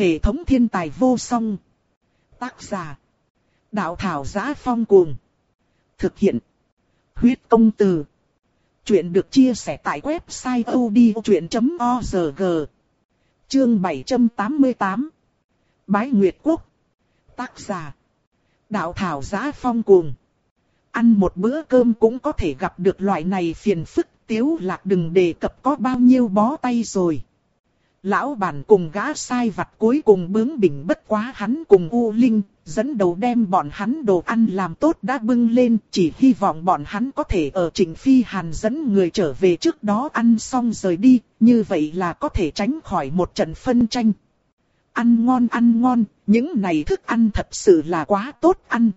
Hệ thống thiên tài vô song. Tác giả. Đạo thảo giá phong cuồng. Thực hiện. Huyết công từ. Chuyện được chia sẻ tại website odchuyện.org. Chương 788. Bái Nguyệt Quốc. Tác giả. Đạo thảo giá phong cuồng. Ăn một bữa cơm cũng có thể gặp được loại này phiền phức, tiếu lạc đừng đề cập có bao nhiêu bó tay rồi. Lão bản cùng gã sai vặt cuối cùng bướng bỉnh bất quá hắn cùng U Linh, dẫn đầu đem bọn hắn đồ ăn làm tốt đã bưng lên, chỉ hy vọng bọn hắn có thể ở Trình Phi Hàn dẫn người trở về trước đó ăn xong rời đi, như vậy là có thể tránh khỏi một trận phân tranh. Ăn ngon ăn ngon, những này thức ăn thật sự là quá tốt ăn.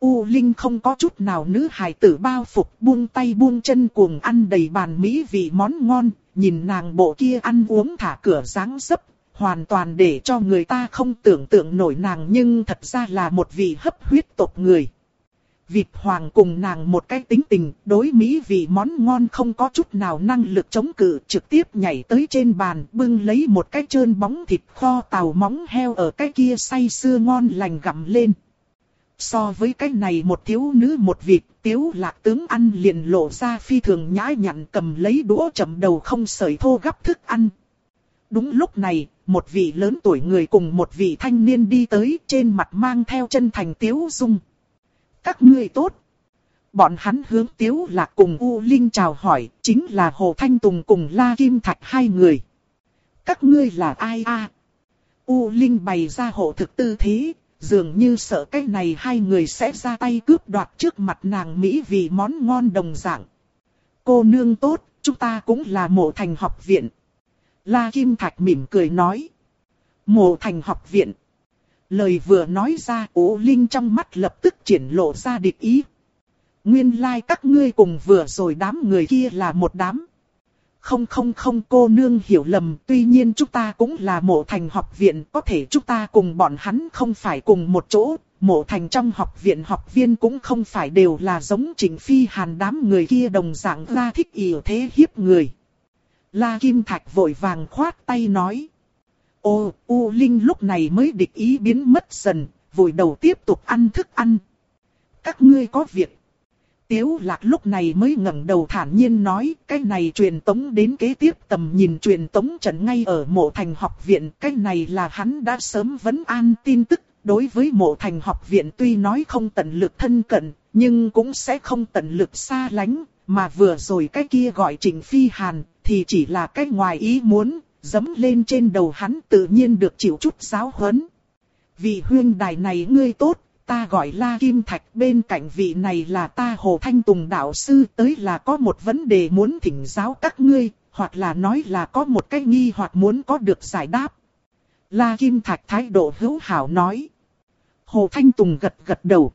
U Linh không có chút nào nữ hài tử bao phục buông tay buông chân cuồng ăn đầy bàn mỹ vị món ngon, nhìn nàng bộ kia ăn uống thả cửa dáng dấp, hoàn toàn để cho người ta không tưởng tượng nổi nàng nhưng thật ra là một vị hấp huyết tộc người. Vịt hoàng cùng nàng một cái tính tình, đối mỹ vị món ngon không có chút nào năng lực chống cự, trực tiếp nhảy tới trên bàn, bưng lấy một cái trơn bóng thịt kho tàu móng heo ở cái kia say sưa ngon lành gặm lên. So với cái này một thiếu nữ một vịt, tiếu lạc tướng ăn liền lộ ra phi thường nhã nhặn cầm lấy đũa chậm đầu không sợi thô gấp thức ăn. Đúng lúc này, một vị lớn tuổi người cùng một vị thanh niên đi tới trên mặt mang theo chân thành tiếu dung. Các ngươi tốt. Bọn hắn hướng tiếu lạc cùng U Linh chào hỏi, chính là Hồ Thanh Tùng cùng La Kim Thạch hai người. Các ngươi là ai a? U Linh bày ra hộ thực tư thế, dường như sợ cái này hai người sẽ ra tay cướp đoạt trước mặt nàng Mỹ vì món ngon đồng dạng. Cô nương tốt, chúng ta cũng là mộ thành học viện. La Kim Thạch mỉm cười nói. Mộ thành học viện. Lời vừa nói ra ố linh trong mắt lập tức triển lộ ra địch ý. Nguyên lai like các ngươi cùng vừa rồi đám người kia là một đám. Không không không cô nương hiểu lầm, tuy nhiên chúng ta cũng là mộ thành học viện, có thể chúng ta cùng bọn hắn không phải cùng một chỗ, mộ thành trong học viện học viên cũng không phải đều là giống trình phi hàn đám người kia đồng dạng ra thích ỉa thế hiếp người. La Kim Thạch vội vàng khoát tay nói. Ô, U Linh lúc này mới địch ý biến mất dần, vội đầu tiếp tục ăn thức ăn. Các ngươi có việc. Tiếu lạc lúc này mới ngẩng đầu thản nhiên nói, cái này truyền tống đến kế tiếp tầm nhìn truyền tống trận ngay ở mộ thành học viện, cái này là hắn đã sớm vấn an tin tức, đối với mộ thành học viện tuy nói không tận lực thân cận, nhưng cũng sẽ không tận lực xa lánh, mà vừa rồi cái kia gọi trình phi hàn, thì chỉ là cái ngoài ý muốn, dấm lên trên đầu hắn tự nhiên được chịu chút giáo huấn. Vị huyên đài này ngươi tốt, ta gọi La Kim Thạch bên cạnh vị này là ta Hồ Thanh Tùng đạo sư tới là có một vấn đề muốn thỉnh giáo các ngươi, hoặc là nói là có một cái nghi hoặc muốn có được giải đáp. La Kim Thạch thái độ hữu hảo nói. Hồ Thanh Tùng gật gật đầu.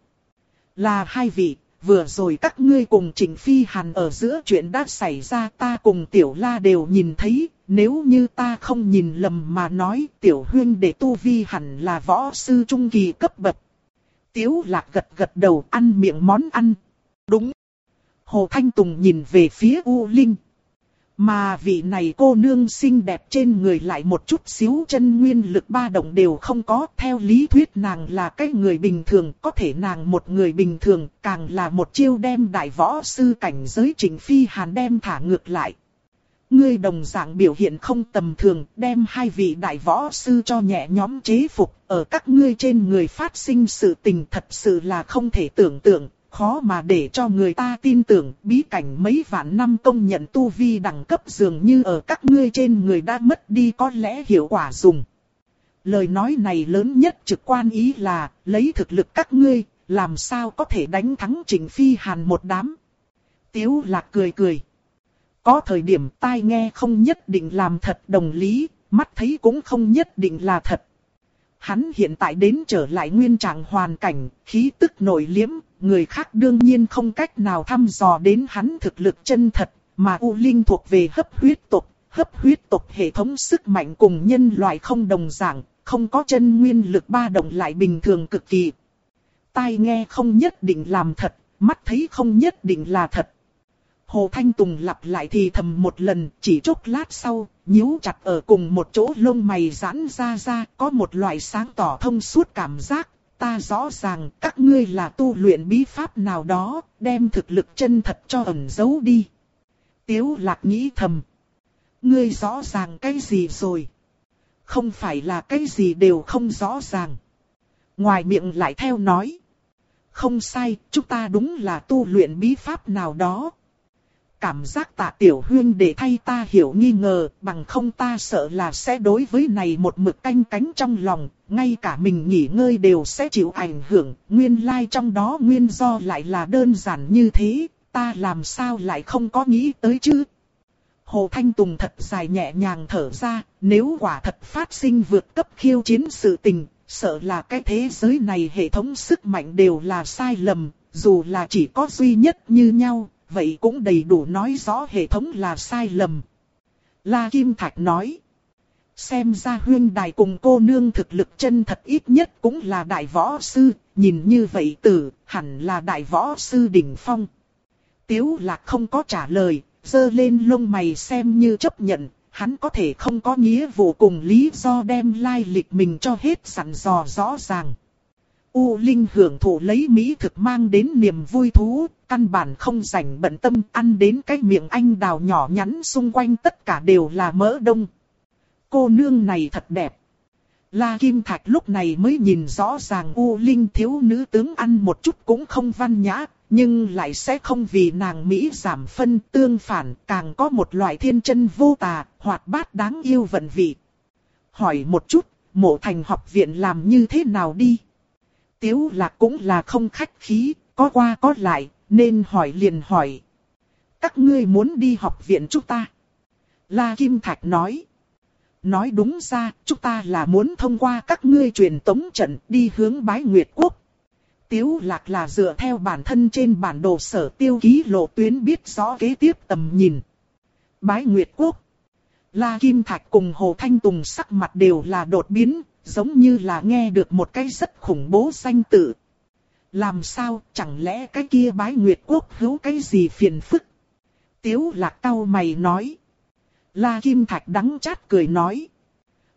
Là hai vị, vừa rồi các ngươi cùng Trình Phi Hàn ở giữa chuyện đã xảy ra ta cùng Tiểu La đều nhìn thấy, nếu như ta không nhìn lầm mà nói Tiểu Huyên để Tu Vi hẳn là võ sư trung kỳ cấp bậc, Tiếu lạc gật gật đầu ăn miệng món ăn. Đúng. Hồ Thanh Tùng nhìn về phía U Linh. Mà vị này cô nương xinh đẹp trên người lại một chút xíu chân nguyên lực ba động đều không có. Theo lý thuyết nàng là cái người bình thường, có thể nàng một người bình thường, càng là một chiêu đem đại võ sư cảnh giới trình phi hàn đem thả ngược lại. Ngươi đồng dạng biểu hiện không tầm thường, đem hai vị đại võ sư cho nhẹ nhóm chế phục, ở các ngươi trên người phát sinh sự tình thật sự là không thể tưởng tượng, khó mà để cho người ta tin tưởng, bí cảnh mấy vạn năm công nhận tu vi đẳng cấp dường như ở các ngươi trên người đã mất đi có lẽ hiệu quả dùng. Lời nói này lớn nhất trực quan ý là, lấy thực lực các ngươi, làm sao có thể đánh thắng trình phi hàn một đám. Tiếu lạc cười cười. Có thời điểm tai nghe không nhất định làm thật đồng lý, mắt thấy cũng không nhất định là thật. Hắn hiện tại đến trở lại nguyên trạng hoàn cảnh, khí tức nổi liếm, người khác đương nhiên không cách nào thăm dò đến hắn thực lực chân thật, mà U Linh thuộc về hấp huyết tộc, hấp huyết tộc hệ thống sức mạnh cùng nhân loại không đồng dạng, không có chân nguyên lực ba động lại bình thường cực kỳ. Tai nghe không nhất định làm thật, mắt thấy không nhất định là thật. Hồ Thanh Tùng lặp lại thì thầm một lần, chỉ chốc lát sau, nhíu chặt ở cùng một chỗ lông mày giãn ra ra, có một loại sáng tỏ thông suốt cảm giác. Ta rõ ràng các ngươi là tu luyện bí pháp nào đó, đem thực lực chân thật cho ẩn giấu đi. Tiếu lạc nghĩ thầm. Ngươi rõ ràng cái gì rồi? Không phải là cái gì đều không rõ ràng. Ngoài miệng lại theo nói. Không sai, chúng ta đúng là tu luyện bí pháp nào đó. Cảm giác tạ tiểu huyên để thay ta hiểu nghi ngờ, bằng không ta sợ là sẽ đối với này một mực canh cánh trong lòng, ngay cả mình nghỉ ngơi đều sẽ chịu ảnh hưởng, nguyên lai like trong đó nguyên do lại là đơn giản như thế, ta làm sao lại không có nghĩ tới chứ. Hồ Thanh Tùng thật dài nhẹ nhàng thở ra, nếu quả thật phát sinh vượt cấp khiêu chiến sự tình, sợ là cái thế giới này hệ thống sức mạnh đều là sai lầm, dù là chỉ có duy nhất như nhau, vậy cũng đầy đủ nói rõ hệ thống là sai lầm. La Kim Thạch nói, xem ra huyên đài cùng cô nương thực lực chân thật ít nhất cũng là đại võ sư, nhìn như vậy tử, hẳn là đại võ sư đỉnh phong. Tiếu lạc không có trả lời, dơ lên lông mày xem như chấp nhận, hắn có thể không có nghĩa vụ cùng lý do đem lai lịch mình cho hết sẵn dò rõ ràng. U Linh hưởng thụ lấy mỹ thực mang đến niềm vui thú, căn bản không rảnh bận tâm ăn đến cái miệng anh đào nhỏ nhắn xung quanh tất cả đều là mỡ đông. Cô nương này thật đẹp. La Kim Thạch lúc này mới nhìn rõ ràng U Linh thiếu nữ tướng ăn một chút cũng không văn nhã, nhưng lại sẽ không vì nàng Mỹ giảm phân tương phản càng có một loại thiên chân vô tà, hoạt bát đáng yêu vận vị. Hỏi một chút, mộ thành học viện làm như thế nào đi? Tiếu là cũng là không khách khí, có qua có lại, nên hỏi liền hỏi. Các ngươi muốn đi học viện chúng ta? La Kim Thạch nói. Nói đúng ra, chúng ta là muốn thông qua các ngươi truyền tống trận đi hướng bái Nguyệt Quốc. Tiếu lạc là dựa theo bản thân trên bản đồ sở tiêu ký lộ tuyến biết rõ kế tiếp tầm nhìn. Bái Nguyệt Quốc. La Kim Thạch cùng Hồ Thanh Tùng sắc mặt đều là đột biến, giống như là nghe được một cái rất khủng bố danh tự. Làm sao, chẳng lẽ cái kia bái Nguyệt Quốc hữu cái gì phiền phức? Tiếu lạc cao mày nói. La Kim Thạch đắng chát cười nói.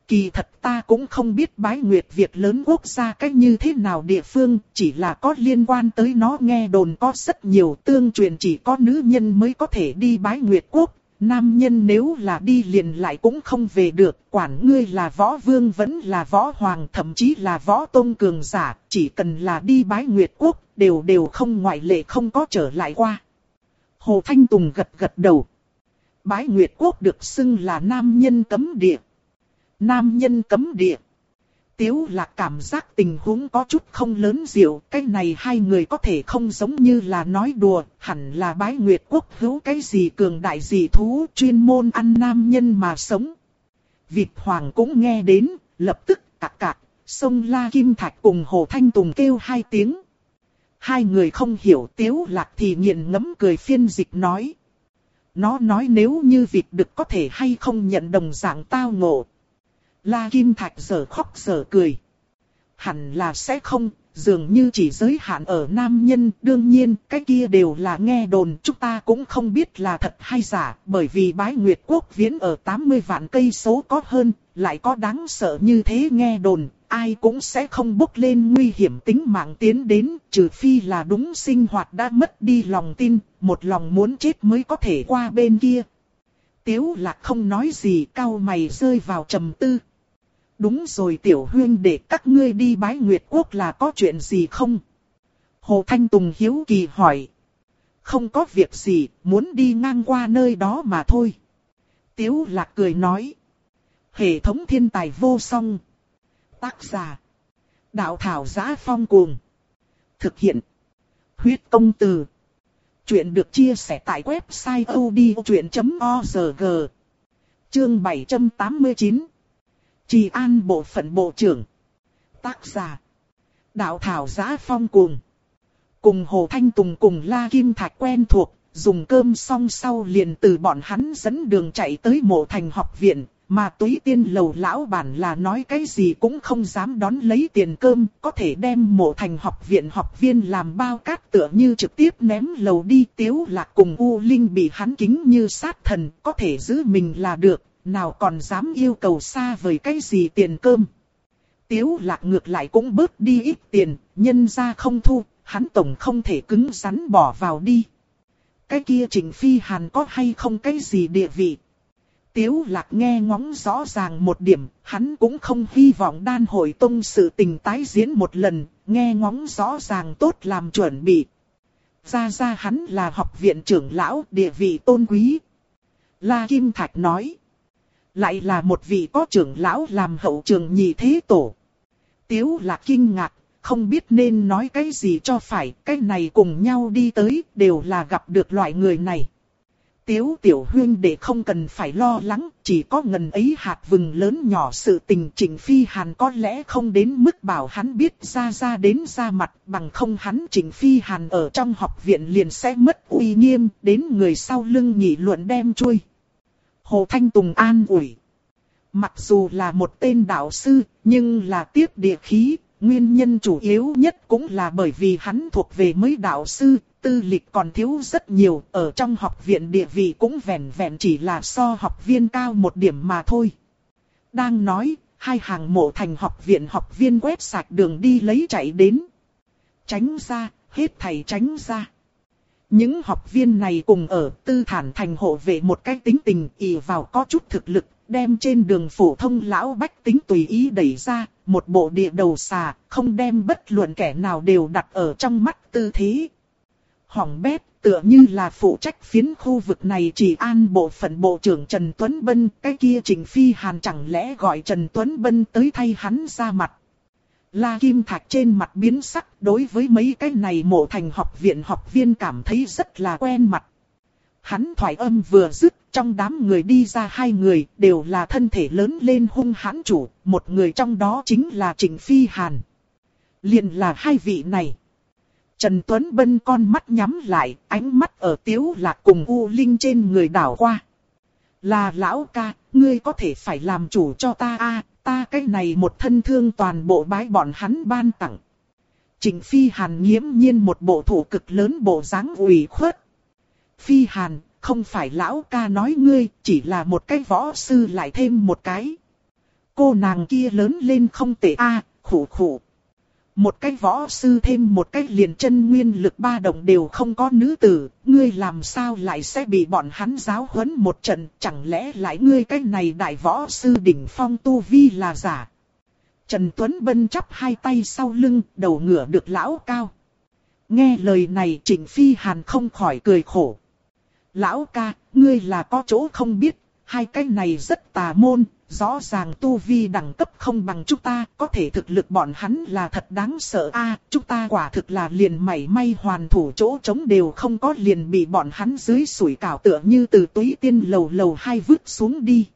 Kỳ thật ta cũng không biết bái nguyệt việc lớn quốc gia cách như thế nào địa phương, chỉ là có liên quan tới nó nghe đồn có rất nhiều tương truyền chỉ có nữ nhân mới có thể đi bái nguyệt quốc. Nam nhân nếu là đi liền lại cũng không về được, quản ngươi là võ vương vẫn là võ hoàng thậm chí là võ tôn cường giả, chỉ cần là đi bái nguyệt quốc, đều đều không ngoại lệ không có trở lại qua. Hồ Thanh Tùng gật gật đầu. Bái Nguyệt Quốc được xưng là nam nhân cấm địa. Nam nhân cấm địa. Tiếu lạc cảm giác tình huống có chút không lớn diệu, cái này hai người có thể không giống như là nói đùa, hẳn là bái nguyệt quốc hữu cái gì cường đại gì thú chuyên môn ăn nam nhân mà sống. Vịt hoàng cũng nghe đến, lập tức cạc cạc, sông La Kim Thạch cùng Hồ Thanh Tùng kêu hai tiếng. Hai người không hiểu tiếu lạc thì nghiền ngấm cười phiên dịch nói. Nó nói nếu như vịt được có thể hay không nhận đồng dạng tao ngộ, La Kim Thạch giờ khóc giờ cười. Hẳn là sẽ không, dường như chỉ giới hạn ở nam nhân, đương nhiên, cái kia đều là nghe đồn, chúng ta cũng không biết là thật hay giả, bởi vì bái Nguyệt Quốc viễn ở 80 vạn cây số có hơn, lại có đáng sợ như thế nghe đồn, ai cũng sẽ không bốc lên nguy hiểm tính mạng tiến đến, trừ phi là đúng sinh hoạt đã mất đi lòng tin, một lòng muốn chết mới có thể qua bên kia. Tiếu lạc không nói gì cao mày rơi vào trầm tư. Đúng rồi tiểu huyên để các ngươi đi bái Nguyệt Quốc là có chuyện gì không? Hồ Thanh Tùng hiếu kỳ hỏi. Không có việc gì, muốn đi ngang qua nơi đó mà thôi. Tiếu lạc cười nói. Hệ thống thiên tài vô song. Tác giả. Đạo thảo giá phong cuồng. Thực hiện. Huyết công từ. Chuyện được chia sẻ tại website odchuyện.org. Chương 789. Trì an bộ phận bộ trưởng. Tác giả. Đạo thảo giá phong cuồng. Cùng Hồ Thanh Tùng cùng La Kim Thạch quen thuộc, dùng cơm xong sau liền từ bọn hắn dẫn đường chạy tới mộ thành học viện, mà túy tiên lầu lão bản là nói cái gì cũng không dám đón lấy tiền cơm, có thể đem mộ thành học viện học viên làm bao cát tựa như trực tiếp ném lầu đi tiếu lạc cùng U Linh bị hắn kính như sát thần, có thể giữ mình là được, nào còn dám yêu cầu xa vời cái gì tiền cơm. Tiếu lạc ngược lại cũng bớt đi ít tiền, nhân ra không thu, hắn tổng không thể cứng rắn bỏ vào đi. Cái kia Trình Phi Hàn có hay không cái gì địa vị? Tiếu lạc nghe ngóng rõ ràng một điểm, hắn cũng không hy vọng đan hội tông sự tình tái diễn một lần, nghe ngóng rõ ràng tốt làm chuẩn bị. Ra ra hắn là học viện trưởng lão, địa vị tôn quý. La Kim Thạch nói. Lại là một vị có trưởng lão làm hậu trường nhị thế tổ. Tiếu lạc kinh ngạc, không biết nên nói cái gì cho phải, cái này cùng nhau đi tới, đều là gặp được loại người này. Tiếu tiểu huyên để không cần phải lo lắng, chỉ có ngần ấy hạt vừng lớn nhỏ sự tình trình Phi Hàn có lẽ không đến mức bảo hắn biết ra ra đến ra mặt, bằng không hắn trình Phi Hàn ở trong học viện liền sẽ mất uy nghiêm, đến người sau lưng nhị luận đem chui. Hồ Thanh Tùng an ủi. Mặc dù là một tên đạo sư, nhưng là tiếp địa khí, nguyên nhân chủ yếu nhất cũng là bởi vì hắn thuộc về mới đạo sư, tư lịch còn thiếu rất nhiều, ở trong học viện địa vị cũng vẹn vẹn chỉ là so học viên cao một điểm mà thôi. Đang nói, hai hàng mộ thành học viện học viên quét sạch đường đi lấy chạy đến. Tránh ra, hết thầy tránh ra. Những học viên này cùng ở tư thản thành hộ vệ một cái tính tình ỷ vào có chút thực lực, đem trên đường phổ thông lão bách tính tùy ý đẩy ra, một bộ địa đầu xà, không đem bất luận kẻ nào đều đặt ở trong mắt tư thế. Hỏng bét, tựa như là phụ trách phiến khu vực này chỉ an bộ phận bộ trưởng Trần Tuấn Bân, cái kia Trình Phi Hàn chẳng lẽ gọi Trần Tuấn Bân tới thay hắn ra mặt. La Kim Thạch trên mặt biến sắc đối với mấy cái này mộ thành học viện học viên cảm thấy rất là quen mặt. Hắn thoại âm vừa dứt, trong đám người đi ra hai người, đều là thân thể lớn lên hung hãn chủ, một người trong đó chính là Trịnh Phi Hàn. liền là hai vị này. Trần Tuấn Bân con mắt nhắm lại, ánh mắt ở tiếu lạc cùng U Linh trên người đảo qua. Là lão ca, ngươi có thể phải làm chủ cho ta a ta cái này một thân thương toàn bộ bái bọn hắn ban tặng. Trịnh Phi Hàn nghiễm nhiên một bộ thủ cực lớn bộ dáng ủy khuất. Phi Hàn, không phải lão ca nói ngươi, chỉ là một cái võ sư lại thêm một cái. Cô nàng kia lớn lên không tệ a, à, khủ khủ. Một cái võ sư thêm một cái liền chân nguyên lực ba đồng đều không có nữ tử, ngươi làm sao lại sẽ bị bọn hắn giáo huấn một trận, chẳng lẽ lại ngươi cái này đại võ sư đỉnh phong tu vi là giả. Trần Tuấn Bân chắp hai tay sau lưng, đầu ngửa được lão cao. Nghe lời này Trịnh Phi Hàn không khỏi cười khổ. Lão ca, ngươi là có chỗ không biết, hai cái này rất tà môn, rõ ràng tu vi đẳng cấp không bằng chúng ta, có thể thực lực bọn hắn là thật đáng sợ a chúng ta quả thực là liền mảy may hoàn thủ chỗ chống đều không có liền bị bọn hắn dưới sủi cảo tựa như từ túy tiên lầu lầu hai vứt xuống đi.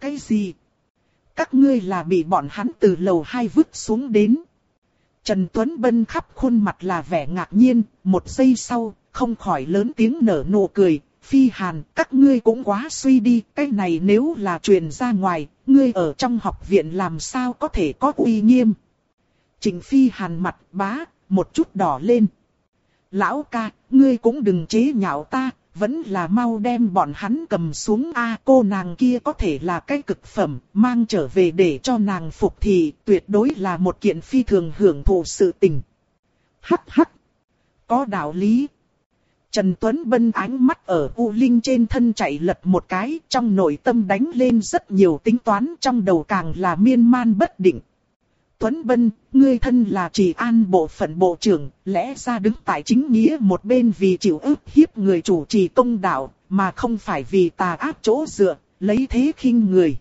Cái gì? Các ngươi là bị bọn hắn từ lầu hai vứt xuống đến. Trần Tuấn Bân khắp khuôn mặt là vẻ ngạc nhiên, một giây sau, không khỏi lớn tiếng nở nụ cười, phi hàn, các ngươi cũng quá suy đi, cái này nếu là truyền ra ngoài, ngươi ở trong học viện làm sao có thể có uy nghiêm. Trình phi hàn mặt bá, một chút đỏ lên. Lão ca, ngươi cũng đừng chế nhạo ta, vẫn là mau đem bọn hắn cầm xuống a cô nàng kia có thể là cái cực phẩm, mang trở về để cho nàng phục thì tuyệt đối là một kiện phi thường hưởng thụ sự tình. Hắc hắc, có đạo lý. Trần Tuấn Bân ánh mắt ở U Linh trên thân chạy lật một cái, trong nội tâm đánh lên rất nhiều tính toán, trong đầu càng là miên man bất định. Tuấn Bân, ngươi thân là chỉ an bộ phận bộ trưởng, lẽ ra đứng tại chính nghĩa một bên vì chịu ức hiếp người chủ trì công đạo, mà không phải vì tà ác chỗ dựa, lấy thế khinh người.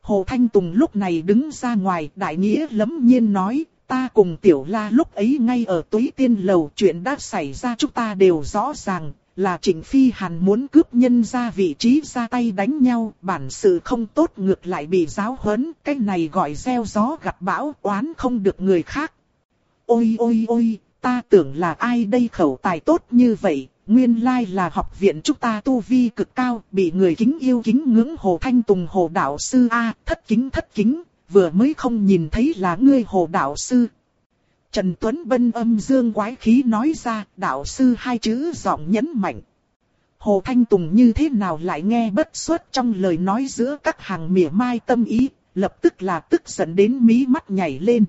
Hồ Thanh Tùng lúc này đứng ra ngoài, đại nghĩa lấm nhiên nói, Ta cùng tiểu la lúc ấy ngay ở túy tiên lầu chuyện đã xảy ra chúng ta đều rõ ràng, là Trịnh Phi Hàn muốn cướp nhân ra vị trí ra tay đánh nhau, bản sự không tốt ngược lại bị giáo huấn, cái này gọi gieo gió gặp bão, oán không được người khác. Ôi ôi ôi, ta tưởng là ai đây khẩu tài tốt như vậy, nguyên lai là học viện chúng ta tu vi cực cao, bị người kính yêu kính ngưỡng Hồ Thanh Tùng Hồ Đạo Sư A, thất kính thất kính, vừa mới không nhìn thấy là ngươi Hồ Đạo Sư. Trần Tuấn Bân âm dương quái khí nói ra, Đạo Sư hai chữ giọng nhấn mạnh. Hồ Thanh Tùng như thế nào lại nghe bất xuất trong lời nói giữa các hàng mỉa mai tâm ý, lập tức là tức giận đến mí mắt nhảy lên.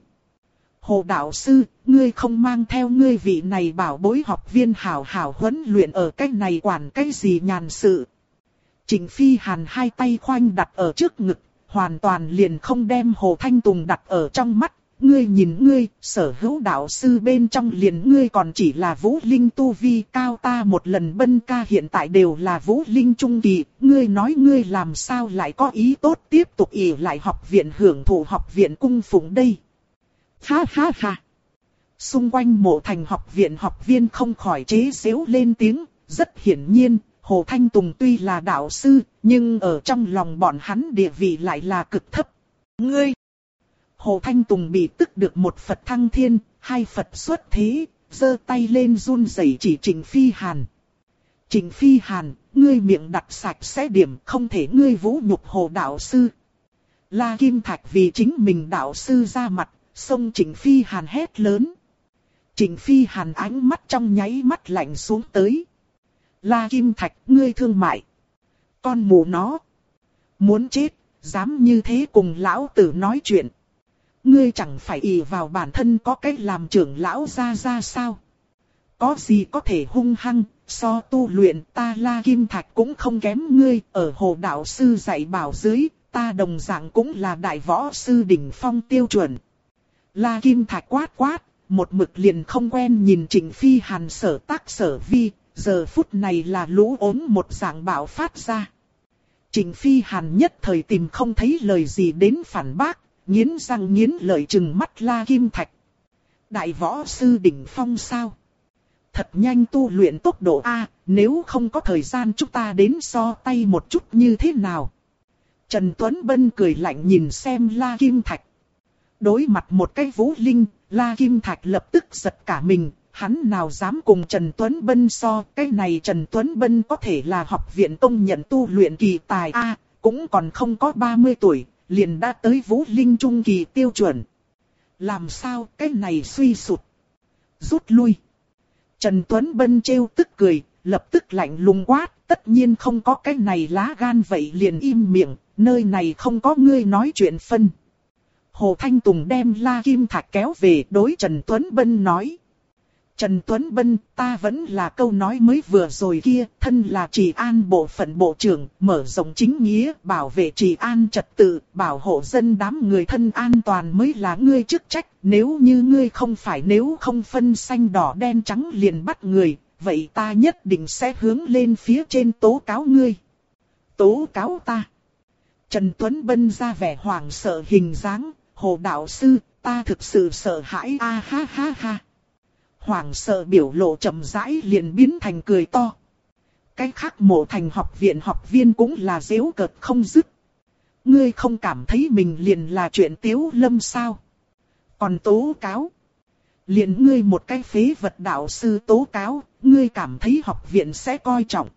Hồ đạo sư, ngươi không mang theo ngươi vị này bảo bối học viên hảo hảo huấn luyện ở cái này quản cái gì nhàn sự. Trình Phi Hàn hai tay khoanh đặt ở trước ngực, hoàn toàn liền không đem Hồ Thanh Tùng đặt ở trong mắt. Ngươi nhìn ngươi, sở hữu đạo sư bên trong liền ngươi còn chỉ là vũ linh tu vi cao ta một lần bân ca hiện tại đều là vũ linh trung kỳ. Ngươi nói ngươi làm sao lại có ý tốt tiếp tục ỉ lại học viện hưởng thụ học viện cung phụng đây. Ha ha ha. Xung quanh mộ thành học viện học viên không khỏi chế xếu lên tiếng, rất hiển nhiên, Hồ Thanh Tùng tuy là đạo sư, nhưng ở trong lòng bọn hắn địa vị lại là cực thấp. Ngươi! Hồ Thanh Tùng bị tức được một Phật thăng thiên, hai Phật xuất thế, giơ tay lên run rẩy chỉ Trình Phi Hàn. Trình Phi Hàn, ngươi miệng đặt sạch sẽ điểm, không thể ngươi vũ nhục Hồ Đạo Sư. La Kim Thạch vì chính mình đạo sư ra mặt, Sông Trình Phi Hàn hét lớn. Trình Phi Hàn ánh mắt trong nháy mắt lạnh xuống tới. La Kim Thạch, ngươi thương mại. Con mù nó. Muốn chết, dám như thế cùng lão tử nói chuyện. Ngươi chẳng phải ỷ vào bản thân có cách làm trưởng lão ra ra sao. Có gì có thể hung hăng, so tu luyện ta La Kim Thạch cũng không kém ngươi. Ở hồ đạo sư dạy bảo dưới, ta đồng dạng cũng là đại võ sư đỉnh phong tiêu chuẩn. La Kim Thạch quát quát, một mực liền không quen nhìn Trịnh Phi Hàn sở tác sở vi, giờ phút này là lũ ốm một dạng bạo phát ra. Trình Phi Hàn nhất thời tìm không thấy lời gì đến phản bác, nghiến răng nghiến lợi chừng mắt La Kim Thạch. Đại võ sư đỉnh phong sao? Thật nhanh tu luyện tốc độ A, nếu không có thời gian chúng ta đến so tay một chút như thế nào? Trần Tuấn Bân cười lạnh nhìn xem La Kim Thạch. Đối mặt một cái vũ linh, La Kim Thạch lập tức giật cả mình, hắn nào dám cùng Trần Tuấn Bân so, cái này Trần Tuấn Bân có thể là học viện công nhận tu luyện kỳ tài A, cũng còn không có 30 tuổi, liền đã tới vũ linh trung kỳ tiêu chuẩn. Làm sao cái này suy sụt? Rút lui. Trần Tuấn Bân trêu tức cười, lập tức lạnh lùng quát, tất nhiên không có cái này lá gan vậy liền im miệng, nơi này không có ngươi nói chuyện phân. Hồ Thanh Tùng đem La Kim Thạch kéo về đối Trần Tuấn Bân nói. Trần Tuấn Bân, ta vẫn là câu nói mới vừa rồi kia, thân là trị an bộ phận bộ trưởng, mở rộng chính nghĩa, bảo vệ trị an trật tự, bảo hộ dân đám người thân an toàn mới là ngươi chức trách. Nếu như ngươi không phải nếu không phân xanh đỏ đen trắng liền bắt người, vậy ta nhất định sẽ hướng lên phía trên tố cáo ngươi. Tố cáo ta. Trần Tuấn Bân ra vẻ hoảng sợ hình dáng, Hồ đạo sư, ta thực sự sợ hãi a ha ha ha. Hoàng sợ biểu lộ chậm rãi liền biến thành cười to. Cái khác mộ thành học viện học viên cũng là dễu cợt không dứt. Ngươi không cảm thấy mình liền là chuyện tiếu lâm sao? Còn tố cáo. Liền ngươi một cái phế vật đạo sư tố cáo, ngươi cảm thấy học viện sẽ coi trọng.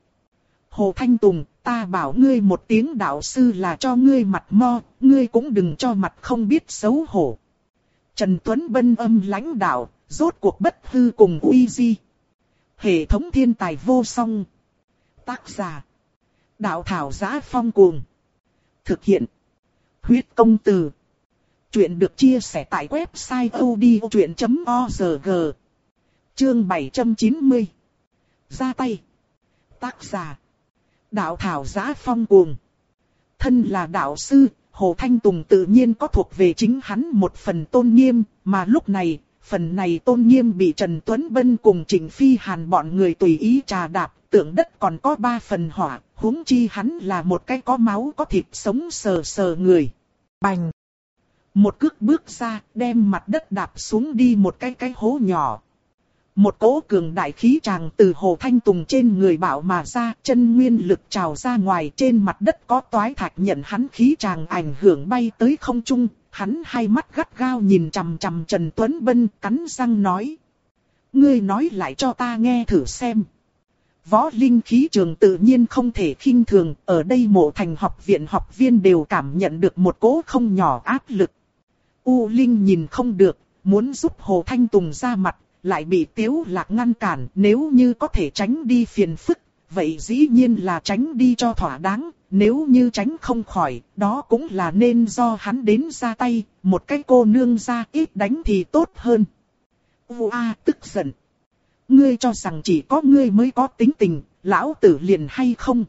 Hồ Thanh Tùng, ta bảo ngươi một tiếng đạo sư là cho ngươi mặt mo, ngươi cũng đừng cho mặt không biết xấu hổ. Trần Tuấn Bân âm lãnh đạo, rốt cuộc bất hư cùng uy di. Hệ thống thiên tài vô song. Tác giả. Đạo thảo giá phong cuồng. Thực hiện. Huyết công từ. Chuyện được chia sẻ tại website odchuyện.org. Chương 790. Ra tay. Tác giả đạo thảo giá phong cuồng. Thân là đạo sư, Hồ Thanh Tùng tự nhiên có thuộc về chính hắn một phần tôn nghiêm, mà lúc này, phần này tôn nghiêm bị Trần Tuấn Bân cùng Trình Phi Hàn bọn người tùy ý trà đạp, tượng đất còn có ba phần hỏa, huống chi hắn là một cái có máu có thịt sống sờ sờ người. Bành! Một cước bước ra, đem mặt đất đạp xuống đi một cái cái hố nhỏ. Một cỗ cường đại khí tràng từ hồ thanh tùng trên người bảo mà ra, chân nguyên lực trào ra ngoài trên mặt đất có toái thạch nhận hắn khí tràng ảnh hưởng bay tới không trung, hắn hai mắt gắt gao nhìn chằm chằm Trần Tuấn Bân cắn răng nói. Ngươi nói lại cho ta nghe thử xem. võ linh khí trường tự nhiên không thể khinh thường, ở đây mộ thành học viện học viên đều cảm nhận được một cỗ không nhỏ áp lực. U Linh nhìn không được, muốn giúp Hồ Thanh Tùng ra mặt, lại bị Tiếu Lạc ngăn cản, nếu như có thể tránh đi phiền phức, vậy dĩ nhiên là tránh đi cho thỏa đáng, nếu như tránh không khỏi, đó cũng là nên do hắn đến ra tay, một cái cô nương ra ít đánh thì tốt hơn. Vua A tức giận. Ngươi cho rằng chỉ có ngươi mới có tính tình, lão tử liền hay không?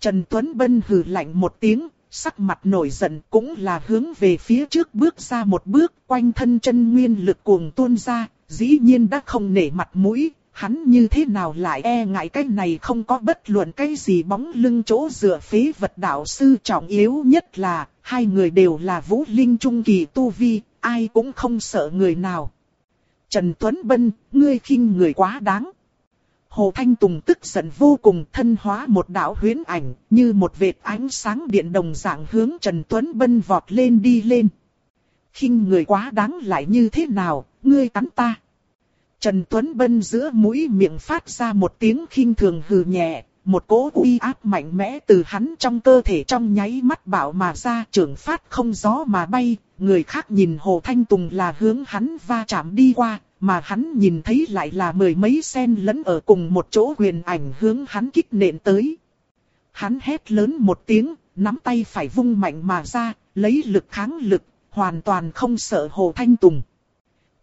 Trần Tuấn Bân hừ lạnh một tiếng, sắc mặt nổi giận cũng là hướng về phía trước bước ra một bước, quanh thân chân nguyên lực cuồng tuôn ra, dĩ nhiên đã không nể mặt mũi, hắn như thế nào lại e ngại cái này không có bất luận cái gì bóng lưng chỗ dựa phế vật đạo sư trọng yếu nhất là, hai người đều là vũ linh trung kỳ tu vi, ai cũng không sợ người nào. Trần Tuấn Bân, ngươi khinh người quá đáng. Hồ Thanh Tùng tức giận vô cùng thân hóa một đạo huyến ảnh, như một vệt ánh sáng điện đồng dạng hướng Trần Tuấn Bân vọt lên đi lên. khinh người quá đáng lại như thế nào, ngươi cắn ta. Trần Tuấn Bân giữa mũi miệng phát ra một tiếng khinh thường hừ nhẹ, một cỗ uy áp mạnh mẽ từ hắn trong cơ thể trong nháy mắt bảo mà ra trưởng phát không gió mà bay, người khác nhìn Hồ Thanh Tùng là hướng hắn va chạm đi qua, mà hắn nhìn thấy lại là mười mấy sen lẫn ở cùng một chỗ quyền ảnh hướng hắn kích nện tới. Hắn hét lớn một tiếng, nắm tay phải vung mạnh mà ra, lấy lực kháng lực, hoàn toàn không sợ Hồ Thanh Tùng.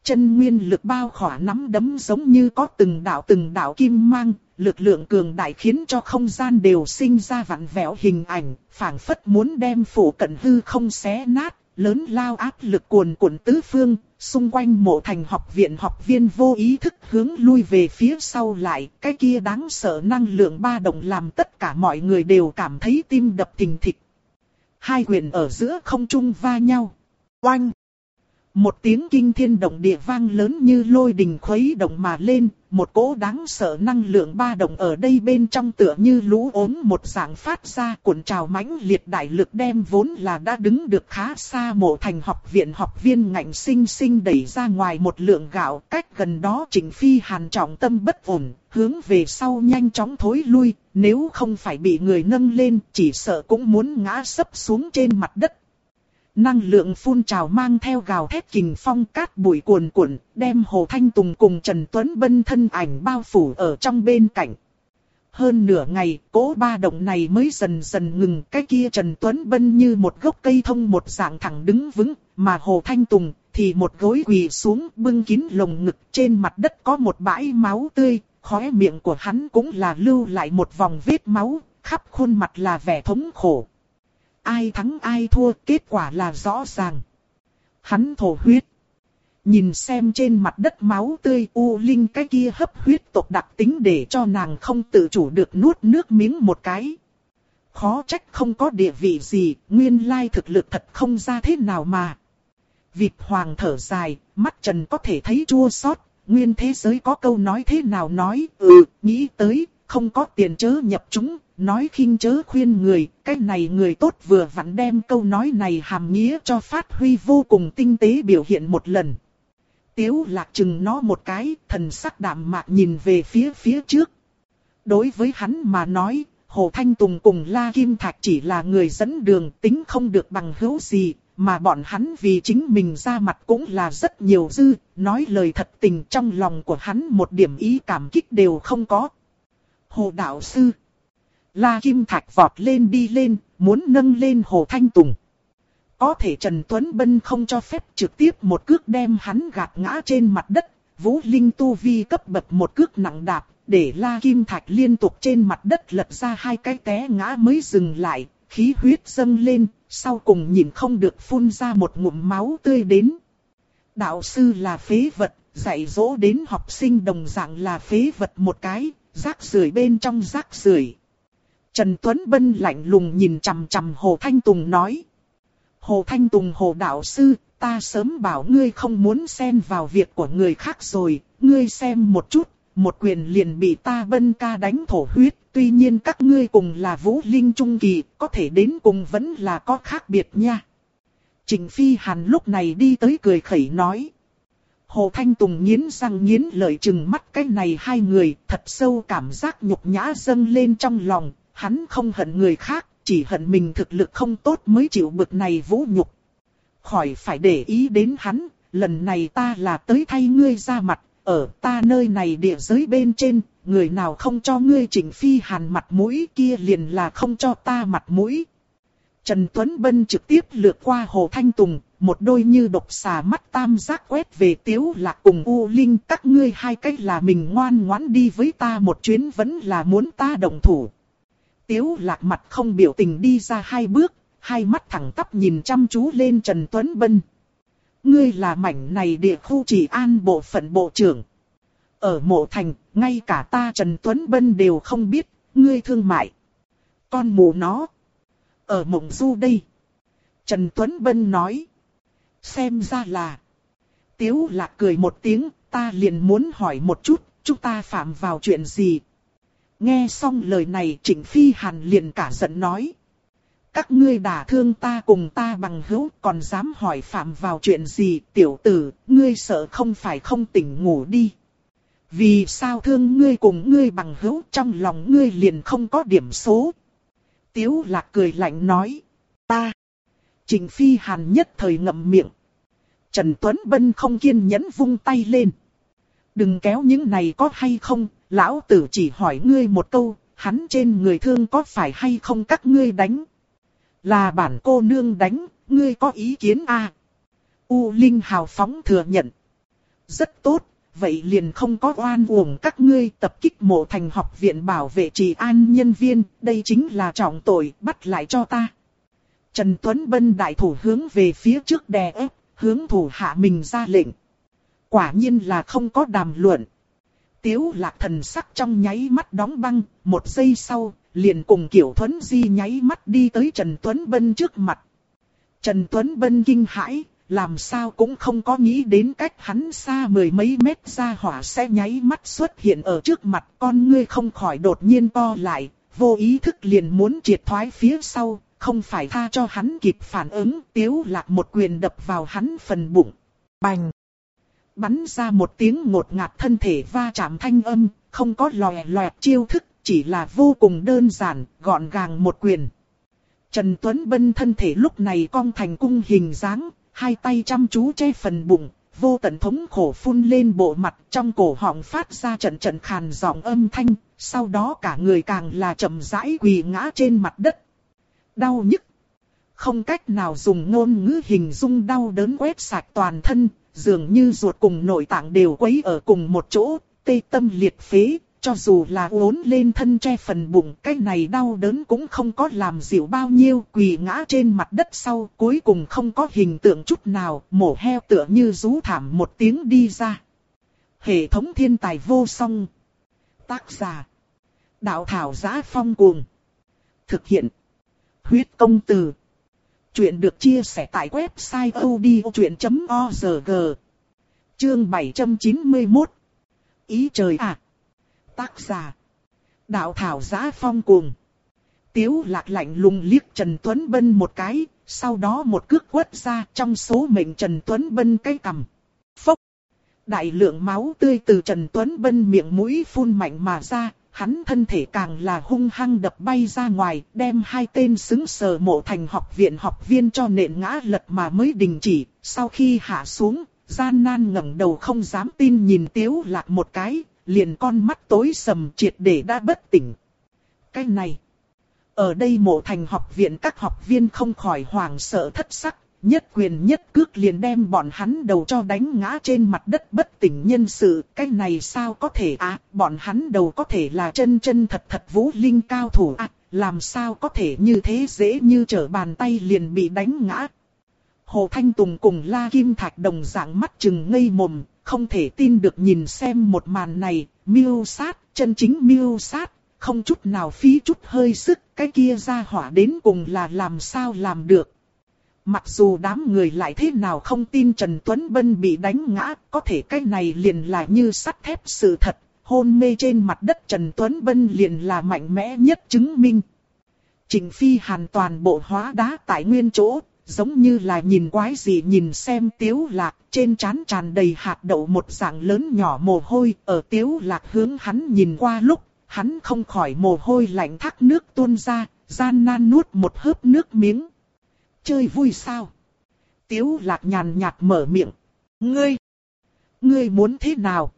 Chân nguyên lực bao khỏa nắm đấm giống như có từng đạo từng đạo kim mang, lực lượng cường đại khiến cho không gian đều sinh ra vặn vẹo hình ảnh, phảng phất muốn đem phủ cận hư không xé nát, lớn lao áp lực cuồn cuộn tứ phương, xung quanh mộ thành học viện học viên vô ý thức hướng lui về phía sau lại, cái kia đáng sợ năng lượng ba động làm tất cả mọi người đều cảm thấy tim đập thình thịch. Hai quyền ở giữa không trung va nhau. Oanh! Một tiếng kinh thiên động địa vang lớn như lôi đình khuấy động mà lên, một cỗ đáng sợ năng lượng ba động ở đây bên trong tựa như lũ ốm một dạng phát ra cuộn trào mãnh liệt đại lực đem vốn là đã đứng được khá xa mộ thành học viện học viên ngạnh sinh sinh đẩy ra ngoài một lượng gạo cách gần đó chỉnh phi hàn trọng tâm bất ổn, hướng về sau nhanh chóng thối lui, nếu không phải bị người nâng lên chỉ sợ cũng muốn ngã sấp xuống trên mặt đất. Năng lượng phun trào mang theo gào thét kình phong cát bụi cuồn cuộn, đem Hồ Thanh Tùng cùng Trần Tuấn Bân thân ảnh bao phủ ở trong bên cạnh. Hơn nửa ngày, cố ba động này mới dần dần ngừng, cái kia Trần Tuấn Bân như một gốc cây thông một dạng thẳng đứng vững, mà Hồ Thanh Tùng thì một gối quỳ xuống bưng kín lồng ngực trên mặt đất có một bãi máu tươi, khóe miệng của hắn cũng là lưu lại một vòng vết máu, khắp khuôn mặt là vẻ thống khổ ai thắng ai thua kết quả là rõ ràng. Hắn thổ huyết. Nhìn xem trên mặt đất máu tươi u linh cái kia hấp huyết tộc đặc tính để cho nàng không tự chủ được nuốt nước miếng một cái. Khó trách không có địa vị gì, nguyên lai thực lực thật không ra thế nào mà. Vịt hoàng thở dài, mắt trần có thể thấy chua xót nguyên thế giới có câu nói thế nào nói, ừ, nghĩ tới, không có tiền chớ nhập chúng, nói khinh chớ khuyên người, cái này người tốt vừa vặn đem câu nói này hàm nghĩa cho phát huy vô cùng tinh tế biểu hiện một lần. Tiếu lạc chừng nó một cái, thần sắc đạm mạc nhìn về phía phía trước. Đối với hắn mà nói, Hồ Thanh Tùng cùng La Kim Thạch chỉ là người dẫn đường tính không được bằng hữu gì, mà bọn hắn vì chính mình ra mặt cũng là rất nhiều dư, nói lời thật tình trong lòng của hắn một điểm ý cảm kích đều không có. Hồ Đạo Sư La Kim Thạch vọt lên đi lên, muốn nâng lên Hồ Thanh Tùng. Có thể Trần Tuấn Bân không cho phép trực tiếp một cước đem hắn gạt ngã trên mặt đất. Vũ Linh Tu Vi cấp bậc một cước nặng đạp, để La Kim Thạch liên tục trên mặt đất lật ra hai cái té ngã mới dừng lại, khí huyết dâng lên, sau cùng nhìn không được phun ra một ngụm máu tươi đến. Đạo sư là phế vật, dạy dỗ đến học sinh đồng dạng là phế vật một cái, rác rưởi bên trong rác rưởi. Trần Tuấn Bân lạnh lùng nhìn chằm chằm Hồ Thanh Tùng nói. Hồ Thanh Tùng Hồ Đạo Sư, ta sớm bảo ngươi không muốn xen vào việc của người khác rồi, ngươi xem một chút, một quyền liền bị ta bân ca đánh thổ huyết, tuy nhiên các ngươi cùng là vũ linh trung kỳ, có thể đến cùng vẫn là có khác biệt nha. Trình Phi Hàn lúc này đi tới cười khẩy nói. Hồ Thanh Tùng nghiến răng nghiến lợi chừng mắt cái này hai người, thật sâu cảm giác nhục nhã dâng lên trong lòng, hắn không hận người khác, chỉ hận mình thực lực không tốt mới chịu bực này vũ nhục. Khỏi phải để ý đến hắn, lần này ta là tới thay ngươi ra mặt, ở ta nơi này địa giới bên trên, người nào không cho ngươi chỉnh phi hàn mặt mũi kia liền là không cho ta mặt mũi. Trần Tuấn Bân trực tiếp lượt qua Hồ Thanh Tùng, một đôi như độc xà mắt tam giác quét về Tiếu Lạc cùng U Linh. Các ngươi hai cách là mình ngoan ngoãn đi với ta một chuyến vẫn là muốn ta đồng thủ. Tiếu Lạc mặt không biểu tình đi ra hai bước, hai mắt thẳng tắp nhìn chăm chú lên Trần Tuấn Bân. Ngươi là mảnh này địa khu chỉ an bộ phận bộ trưởng. Ở mộ thành, ngay cả ta Trần Tuấn Bân đều không biết, ngươi thương mại. Con mù nó. Ở mộng du đây. Trần Tuấn Bân nói. Xem ra là. Tiếu lạc cười một tiếng, ta liền muốn hỏi một chút, chúng ta phạm vào chuyện gì. Nghe xong lời này Trịnh Phi Hàn liền cả giận nói. Các ngươi đả thương ta cùng ta bằng hữu còn dám hỏi phạm vào chuyện gì tiểu tử, ngươi sợ không phải không tỉnh ngủ đi. Vì sao thương ngươi cùng ngươi bằng hữu trong lòng ngươi liền không có điểm số. Tiếu lạc cười lạnh nói. Trình Phi Hàn nhất thời ngậm miệng. Trần Tuấn Bân không kiên nhẫn vung tay lên. Đừng kéo những này có hay không, lão tử chỉ hỏi ngươi một câu, hắn trên người thương có phải hay không các ngươi đánh. Là bản cô nương đánh, ngươi có ý kiến à? U Linh hào phóng thừa nhận. Rất tốt, vậy liền không có oan uổng các ngươi tập kích mộ thành học viện bảo vệ trì an nhân viên, đây chính là trọng tội, bắt lại cho ta. Trần Tuấn Bân đại thủ hướng về phía trước đè ép, hướng thủ hạ mình ra lệnh. Quả nhiên là không có đàm luận. Tiếu lạc thần sắc trong nháy mắt đóng băng, một giây sau, liền cùng Kiểu Thuấn Di nháy mắt đi tới Trần Tuấn Bân trước mặt. Trần Tuấn Bân kinh hãi, làm sao cũng không có nghĩ đến cách hắn xa mười mấy mét ra hỏa sẽ nháy mắt xuất hiện ở trước mặt con ngươi không khỏi đột nhiên to lại, vô ý thức liền muốn triệt thoái phía sau, không phải tha cho hắn kịp phản ứng, tiếu lạc một quyền đập vào hắn phần bụng. Bành! Bắn ra một tiếng ngột ngạt thân thể va chạm thanh âm, không có lòe loẹt chiêu thức, chỉ là vô cùng đơn giản, gọn gàng một quyền. Trần Tuấn Bân thân thể lúc này cong thành cung hình dáng, hai tay chăm chú che phần bụng, vô tận thống khổ phun lên bộ mặt trong cổ họng phát ra trận trận khàn giọng âm thanh, sau đó cả người càng là chậm rãi quỳ ngã trên mặt đất. Đau nhức. Không cách nào dùng ngôn ngữ hình dung đau đớn quét sạch toàn thân, dường như ruột cùng nội tạng đều quấy ở cùng một chỗ, tê tâm liệt phế, cho dù là uốn lên thân che phần bụng, cái này đau đớn cũng không có làm dịu bao nhiêu, quỳ ngã trên mặt đất sau, cuối cùng không có hình tượng chút nào, mổ heo tựa như rú thảm một tiếng đi ra. Hệ thống thiên tài vô song. Tác giả. Đạo thảo giá phong cuồng. Thực hiện. Huyết công từ. Chuyện được chia sẻ tại website odchuyện.org. Chương 791. Ý trời ạ. À. Tác giả. Đạo thảo giá phong cuồng. Tiếu lạc lạnh lùng liếc Trần Tuấn Bân một cái, sau đó một cước quất ra trong số mệnh Trần Tuấn Bân cây cầm. Phốc. Đại lượng máu tươi từ Trần Tuấn Bân miệng mũi phun mạnh mà ra, hắn thân thể càng là hung hăng đập bay ra ngoài, đem hai tên xứng sờ mộ thành học viện học viên cho nện ngã lật mà mới đình chỉ, sau khi hạ xuống, gian nan ngẩng đầu không dám tin nhìn tiếu lạc một cái, liền con mắt tối sầm triệt để đã bất tỉnh. Cái này, ở đây mộ thành học viện các học viên không khỏi hoảng sợ thất sắc, nhất quyền nhất cước liền đem bọn hắn đầu cho đánh ngã trên mặt đất bất tỉnh nhân sự. Cái này sao có thể à, bọn hắn đầu có thể là chân chân thật thật vũ linh cao thủ à, làm sao có thể như thế dễ như trở bàn tay liền bị đánh ngã. Hồ Thanh Tùng cùng La Kim Thạch đồng dạng mắt chừng ngây mồm, không thể tin được nhìn xem một màn này, miêu sát, chân chính miêu sát, không chút nào phí chút hơi sức, cái kia ra hỏa đến cùng là làm sao làm được. Mặc dù đám người lại thế nào không tin Trần Tuấn Bân bị đánh ngã, có thể cái này liền là như sắt thép sự thật, hôn mê trên mặt đất Trần Tuấn Bân liền là mạnh mẽ nhất chứng minh. Trình Phi Hàn toàn bộ hóa đá tại nguyên chỗ, giống như là nhìn quái gì nhìn xem tiếu lạc, trên trán tràn đầy hạt đậu một dạng lớn nhỏ mồ hôi, ở tiếu lạc hướng hắn nhìn qua lúc, hắn không khỏi mồ hôi lạnh thác nước tuôn ra, gian nan nuốt một hớp nước miếng. Chơi vui sao? Tiếu lạc nhàn nhạt mở miệng. Ngươi! Ngươi muốn thế nào?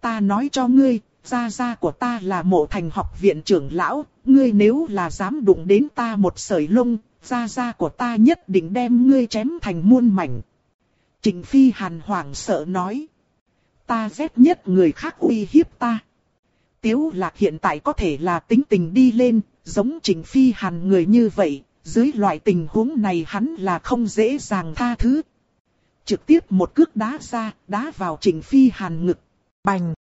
Ta nói cho ngươi, gia gia của ta là mộ thành học viện trưởng lão, ngươi nếu là dám đụng đến ta một sợi lông, gia gia của ta nhất định đem ngươi chém thành muôn mảnh. Trình Phi Hàn hoảng sợ nói. Ta ghét nhất người khác uy hiếp ta. Tiếu lạc hiện tại có thể là tính tình đi lên, giống Trình Phi Hàn người như vậy, dưới loại tình huống này hắn là không dễ dàng tha thứ. Trực tiếp một cước đá ra, đá vào Trình Phi Hàn ngực. Bành!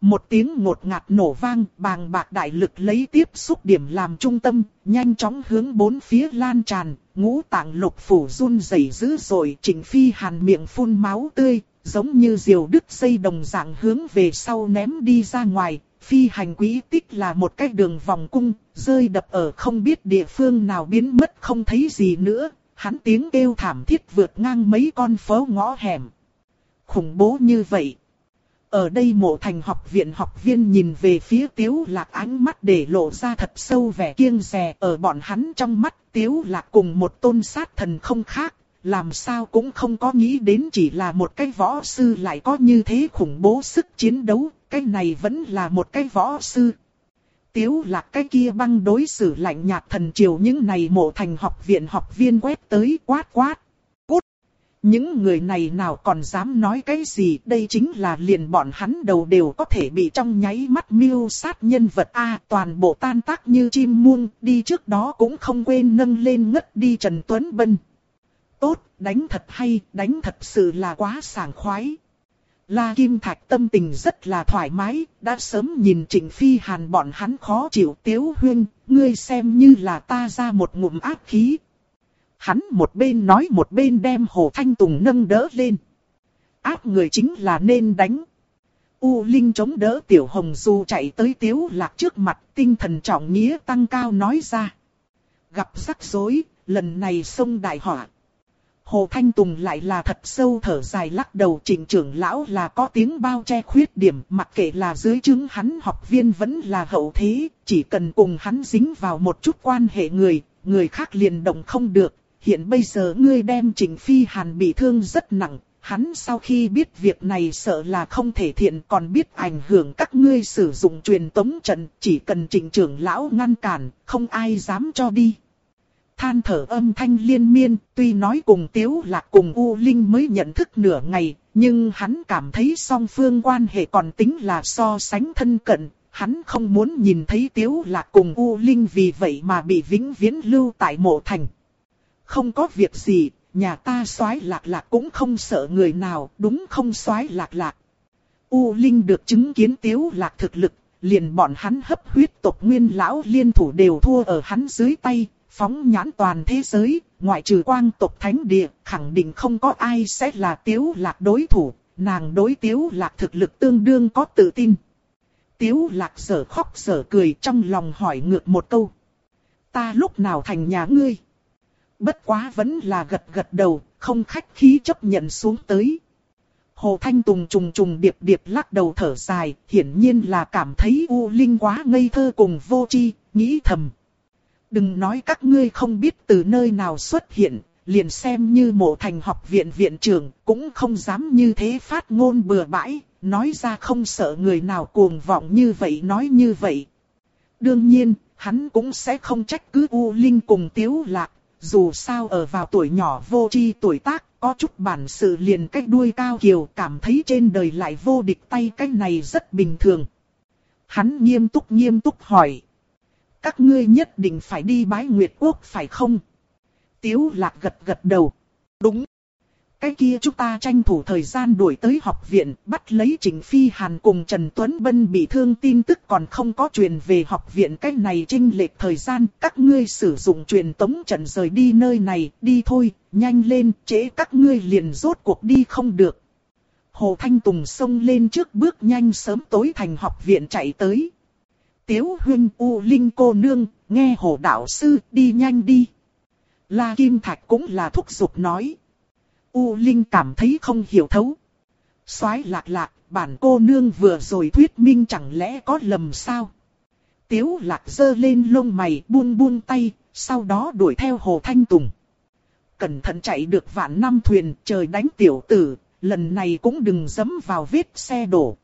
Một tiếng ngột ngạt nổ vang, bàng bạc đại lực lấy tiếp xúc điểm làm trung tâm, nhanh chóng hướng bốn phía lan tràn, ngũ tạng lục phủ run rẩy dữ dội, Trình Phi Hàn miệng phun máu tươi, giống như diều đứt dây đồng dạng hướng về sau ném đi ra ngoài, phi hành quý tích là một cái đường vòng cung, rơi đập ở không biết địa phương nào biến mất không thấy gì nữa, hắn tiếng kêu thảm thiết vượt ngang mấy con phố ngõ hẻm. Khủng bố như vậy. Ở đây mộ thành học viện học viên nhìn về phía tiếu lạc ánh mắt để lộ ra thật sâu vẻ kiêng rè ở bọn hắn trong mắt tiếu lạc cùng một tôn sát thần không khác, làm sao cũng không có nghĩ đến chỉ là một cái võ sư lại có như thế khủng bố sức chiến đấu, cái này vẫn là một cái võ sư. Tiếu lạc cái kia băng đối xử lạnh nhạt thần triều những này mộ thành học viện học viên quét tới quát quát. Cút! Những người này nào còn dám nói cái gì đây chính là liền bọn hắn đầu đều có thể bị trong nháy mắt miêu sát nhân vật A toàn bộ tan tác như chim muông đi trước đó cũng không quên nâng lên ngất đi Trần Tuấn Bân. Tốt, đánh thật hay, đánh thật sự là quá sảng khoái. La Kim Thạch tâm tình rất là thoải mái, đã sớm nhìn Trịnh Phi Hàn bọn hắn khó chịu tiếu huyên, ngươi xem như là ta ra một ngụm ác khí. Hắn một bên nói một bên đem Hồ Thanh Tùng nâng đỡ lên. Ác người chính là nên đánh. U Linh chống đỡ Tiểu Hồng Du chạy tới Tiếu Lạc trước mặt, tinh thần trọng nghĩa tăng cao nói ra. Gặp rắc rối, lần này sông đại họa. Hồ Thanh Tùng lại là thật sâu thở dài lắc đầu trình trưởng lão là có tiếng bao che khuyết điểm mặc kệ là dưới chứng hắn học viên vẫn là hậu thế, chỉ cần cùng hắn dính vào một chút quan hệ người, người khác liền động không được. Hiện bây giờ ngươi đem Trình Phi Hàn bị thương rất nặng, hắn sau khi biết việc này sợ là không thể thiện còn biết ảnh hưởng các ngươi sử dụng truyền tống trận, chỉ cần trình trưởng lão ngăn cản, không ai dám cho đi than thở âm thanh liên miên, tuy nói cùng Tiếu Lạc cùng U Linh mới nhận thức nửa ngày, nhưng hắn cảm thấy song phương quan hệ còn tính là so sánh thân cận, hắn không muốn nhìn thấy Tiếu Lạc cùng U Linh vì vậy mà bị vĩnh viễn lưu tại mộ thành. Không có việc gì, nhà ta soái lạc lạc cũng không sợ người nào, đúng không soái lạc lạc. U Linh được chứng kiến Tiếu Lạc thực lực, liền bọn hắn hấp huyết tộc nguyên lão liên thủ đều thua ở hắn dưới tay, phóng nhãn toàn thế giới, ngoại trừ quang tộc thánh địa, khẳng định không có ai sẽ là tiếu lạc đối thủ, nàng đối tiếu lạc thực lực tương đương có tự tin. Tiếu lạc sở khóc sở cười trong lòng hỏi ngược một câu. Ta lúc nào thành nhà ngươi? Bất quá vẫn là gật gật đầu, không khách khí chấp nhận xuống tới. Hồ Thanh Tùng trùng trùng điệp điệp lắc đầu thở dài, hiển nhiên là cảm thấy U Linh quá ngây thơ cùng vô tri, nghĩ thầm. Đừng nói các ngươi không biết từ nơi nào xuất hiện, liền xem như mộ thành học viện viện trưởng, cũng không dám như thế phát ngôn bừa bãi, nói ra không sợ người nào cuồng vọng như vậy nói như vậy. Đương nhiên, hắn cũng sẽ không trách cứ U Linh cùng Tiếu Lạc, dù sao ở vào tuổi nhỏ vô tri tuổi tác, có chút bản sự liền cách đuôi cao kiều cảm thấy trên đời lại vô địch tay cái này rất bình thường. Hắn nghiêm túc nghiêm túc hỏi các ngươi nhất định phải đi bái Nguyệt Quốc phải không? Tiếu lạc gật gật đầu. Đúng. Cái kia chúng ta tranh thủ thời gian đuổi tới học viện, bắt lấy Trình Phi Hàn cùng Trần Tuấn Bân bị thương tin tức còn không có truyền về học viện. Cái này trinh lệch thời gian, các ngươi sử dụng truyền tống trận rời đi nơi này, đi thôi, nhanh lên, trễ các ngươi liền rốt cuộc đi không được. Hồ Thanh Tùng xông lên trước bước nhanh sớm tối thành học viện chạy tới. Tiếu huyên U Linh cô nương, nghe hồ đạo sư đi nhanh đi. La Kim Thạch cũng là thúc giục nói. U Linh cảm thấy không hiểu thấu. soái lạc lạc, bản cô nương vừa rồi thuyết minh chẳng lẽ có lầm sao? Tiếu lạc dơ lên lông mày buông buông tay, sau đó đuổi theo Hồ Thanh Tùng. Cẩn thận chạy được vạn năm thuyền, trời đánh tiểu tử, lần này cũng đừng dấm vào vết xe đổ.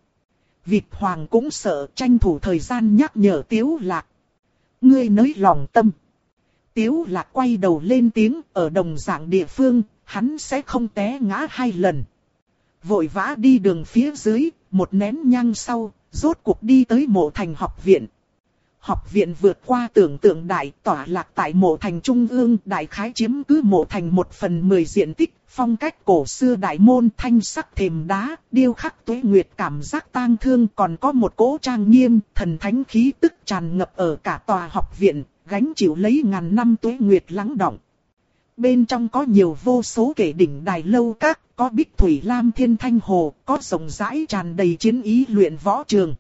Vịt hoàng cũng sợ tranh thủ thời gian nhắc nhở tiếu lạc. Ngươi nới lòng tâm. Tiếu lạc quay đầu lên tiếng ở đồng dạng địa phương, hắn sẽ không té ngã hai lần. Vội vã đi đường phía dưới, một nén nhang sau, rốt cuộc đi tới mộ thành học viện. Học viện vượt qua tưởng tượng đại tỏa lạc tại mộ thành trung ương đại khái chiếm cứ mộ thành một phần mười diện tích, phong cách cổ xưa đại môn thanh sắc thềm đá, điêu khắc tuế nguyệt cảm giác tang thương còn có một cỗ trang nghiêm, thần thánh khí tức tràn ngập ở cả tòa học viện, gánh chịu lấy ngàn năm tuế nguyệt lắng động. Bên trong có nhiều vô số kể đỉnh đài lâu các, có bích thủy lam thiên thanh hồ, có rộng rãi tràn đầy chiến ý luyện võ trường.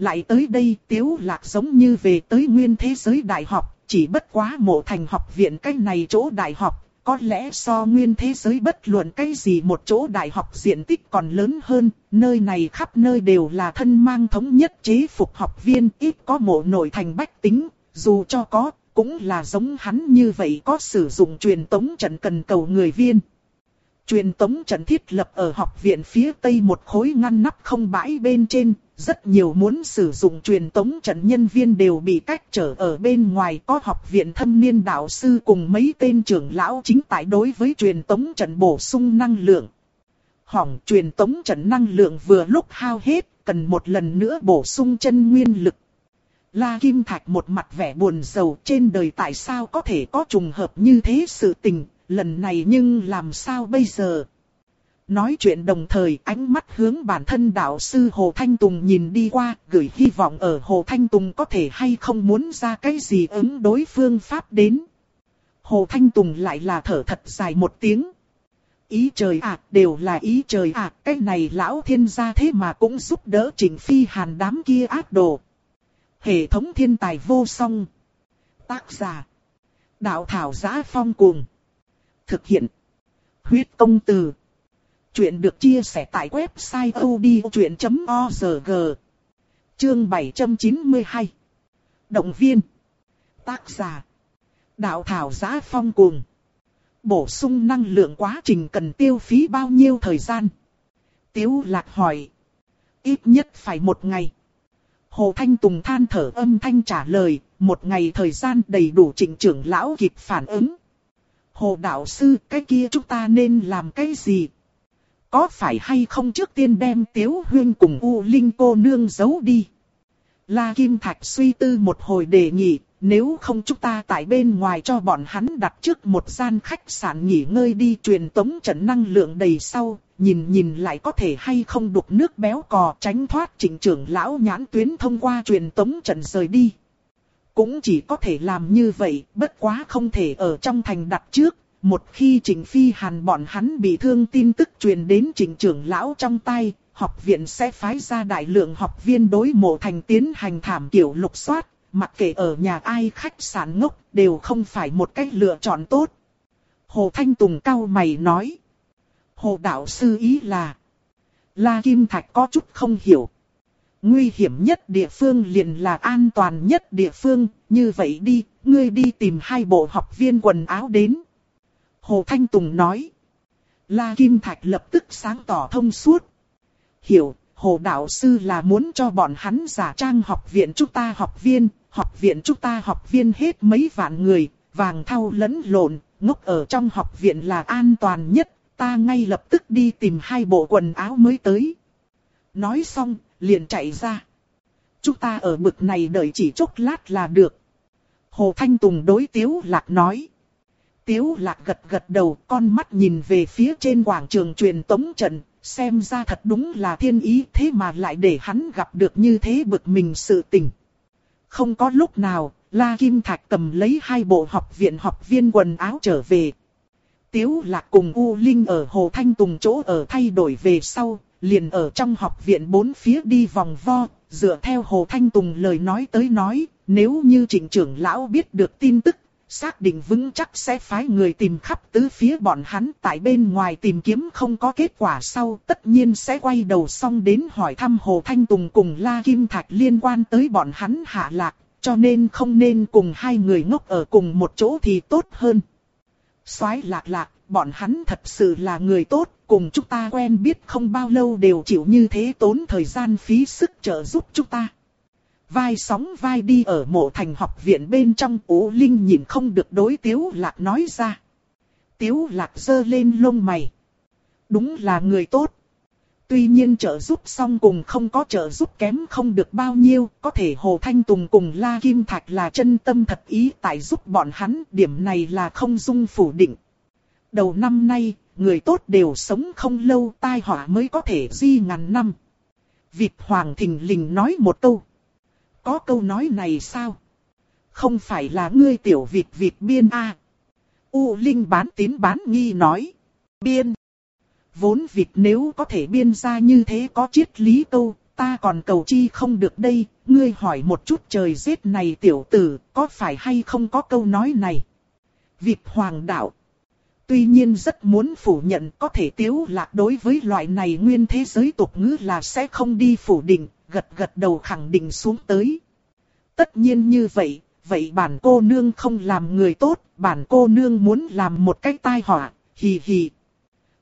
Lại tới đây tiếu lạc giống như về tới nguyên thế giới đại học, chỉ bất quá mộ thành học viện cái này chỗ đại học, có lẽ so nguyên thế giới bất luận cái gì một chỗ đại học diện tích còn lớn hơn, nơi này khắp nơi đều là thân mang thống nhất chế phục học viên, ít có mộ nội thành bách tính, dù cho có, cũng là giống hắn như vậy có sử dụng truyền tống trận cần cầu người viên. Truyền tống trận thiết lập ở học viện phía tây một khối ngăn nắp không bãi bên trên, rất nhiều muốn sử dụng truyền tống trận nhân viên đều bị cách trở ở bên ngoài có học viện thâm niên đạo sư cùng mấy tên trưởng lão chính tại đối với truyền tống trận bổ sung năng lượng. Hỏng truyền tống trận năng lượng vừa lúc hao hết, cần một lần nữa bổ sung chân nguyên lực. La Kim Thạch một mặt vẻ buồn sầu trên đời tại sao có thể có trùng hợp như thế sự tình, lần này nhưng làm sao bây giờ? Nói chuyện đồng thời ánh mắt hướng bản thân đạo sư Hồ Thanh Tùng nhìn đi qua, gửi hy vọng ở Hồ Thanh Tùng có thể hay không muốn ra cái gì ứng đối phương pháp đến. Hồ Thanh Tùng lại là thở thật dài một tiếng. Ý trời ạ, đều là ý trời ạ, cái này lão thiên gia thế mà cũng giúp đỡ trình phi hàn đám kia ác đồ. Hệ thống thiên tài vô song. Tác giả. Đạo thảo giá phong cuồng. Thực hiện. Huyết công từ. Chuyện được chia sẻ tại website odchuyện.org Chương 792 Động viên. Tác giả. Đạo thảo giá phong cuồng. Bổ sung năng lượng quá trình cần tiêu phí bao nhiêu thời gian? Tiếu lạc hỏi. Ít nhất phải một ngày. Hồ Thanh Tùng than thở âm thanh trả lời, Một ngày thời gian đầy đủ trình trưởng lão kịp phản ứng. Hồ đạo sư, cái kia chúng ta nên làm cái gì? Có phải hay không trước tiên đem Tiếu Huyên cùng U Linh cô nương giấu đi? La Kim Thạch suy tư một hồi đề nghị, nếu không chúng ta tại bên ngoài cho bọn hắn đặt trước một gian khách sạn nghỉ ngơi đi truyền tống trận năng lượng đầy sau, nhìn nhìn lại có thể hay không đục nước béo cò tránh thoát chỉnh trưởng lão nhãn tuyến thông qua truyền tống trận rời đi. Cũng chỉ có thể làm như vậy, bất quá không thể ở trong thành đặt trước, một khi Trình Phi Hàn bọn hắn bị thương tin tức truyền đến trình trưởng lão trong tay, học viện sẽ phái ra đại lượng học viên đối mộ thành tiến hành thảm kiểu lục soát, mặc kệ ở nhà ai khách sạn ngốc đều không phải một cách lựa chọn tốt. Hồ Thanh Tùng cao mày nói. Hồ đạo sư ý là. La Kim Thạch có chút không hiểu. Nguy hiểm nhất địa phương liền là an toàn nhất địa phương, như vậy đi, ngươi đi tìm hai bộ học viên quần áo đến. Hồ Thanh Tùng nói. La Kim Thạch lập tức sáng tỏ thông suốt. Hiểu, Hồ Đạo Sư là muốn cho bọn hắn giả trang học viện chúng ta học viên, học viện chúng ta học viên hết mấy vạn người, vàng thau lẫn lộn, ngốc ở trong học viện là an toàn nhất, ta ngay lập tức đi tìm hai bộ quần áo mới tới. Nói xong, liền chạy ra. Chúng ta ở bực này đợi chỉ chốc lát là được. Hồ Thanh Tùng đối Tiếu Lạc nói. Tiếu lạc gật gật đầu, con mắt nhìn về phía trên quảng trường truyền tống trận, xem ra thật đúng là thiên ý thế mà lại để hắn gặp được như thế bực mình sự tình. Không có lúc nào, La Kim Thạch cầm lấy hai bộ học viện học viên quần áo trở về. Tiếu lạc cùng U Linh ở Hồ Thanh Tùng chỗ ở thay đổi về sau, liền ở trong học viện bốn phía đi vòng vo, dựa theo Hồ Thanh Tùng lời nói tới nói, nếu như trịnh trưởng lão biết được tin tức xác định vững chắc sẽ phái người tìm khắp tứ phía bọn hắn tại bên ngoài tìm kiếm không có kết quả sau tất nhiên sẽ quay đầu xong đến hỏi thăm Hồ Thanh Tùng cùng La Kim Thạch liên quan tới bọn hắn hạ lạc, cho nên không nên cùng hai người ngốc ở cùng một chỗ thì tốt hơn. soái lạc lạc, bọn hắn thật sự là người tốt, cùng chúng ta quen biết không bao lâu đều chịu như thế tốn thời gian phí sức trợ giúp chúng ta vai sóng vai đi ở mộ thành học viện bên trong ú linh nhìn không được đối tiếu lạc nói ra. Tiếu lạc giơ lên lông mày. Đúng là người tốt. Tuy nhiên trợ giúp xong cùng không có trợ giúp kém không được bao nhiêu, có thể Hồ Thanh Tùng cùng La Kim Thạch là chân tâm thật ý tại giúp bọn hắn, điểm này là không dung phủ định. Đầu năm nay, người tốt đều sống không lâu tai họa mới có thể di ngàn năm. Vịt Hoàng Thình Lình nói một câu. Có câu nói này sao? Không phải là ngươi tiểu vịt vịt biên a U Linh bán tín bán nghi nói. Biên. Vốn vịt nếu có thể biên ra như thế có triết lý câu, ta còn cầu chi không được đây, ngươi hỏi một chút trời giết này tiểu tử, có phải hay không có câu nói này? Vịt hoàng đạo. Tuy nhiên rất muốn phủ nhận có thể tiếu lạc đối với loại này nguyên thế giới tục ngữ là sẽ không đi phủ định, gật gật đầu khẳng định xuống tới. Tất nhiên như vậy, vậy bản cô nương không làm người tốt, bản cô nương muốn làm một cách tai họa, hì hì.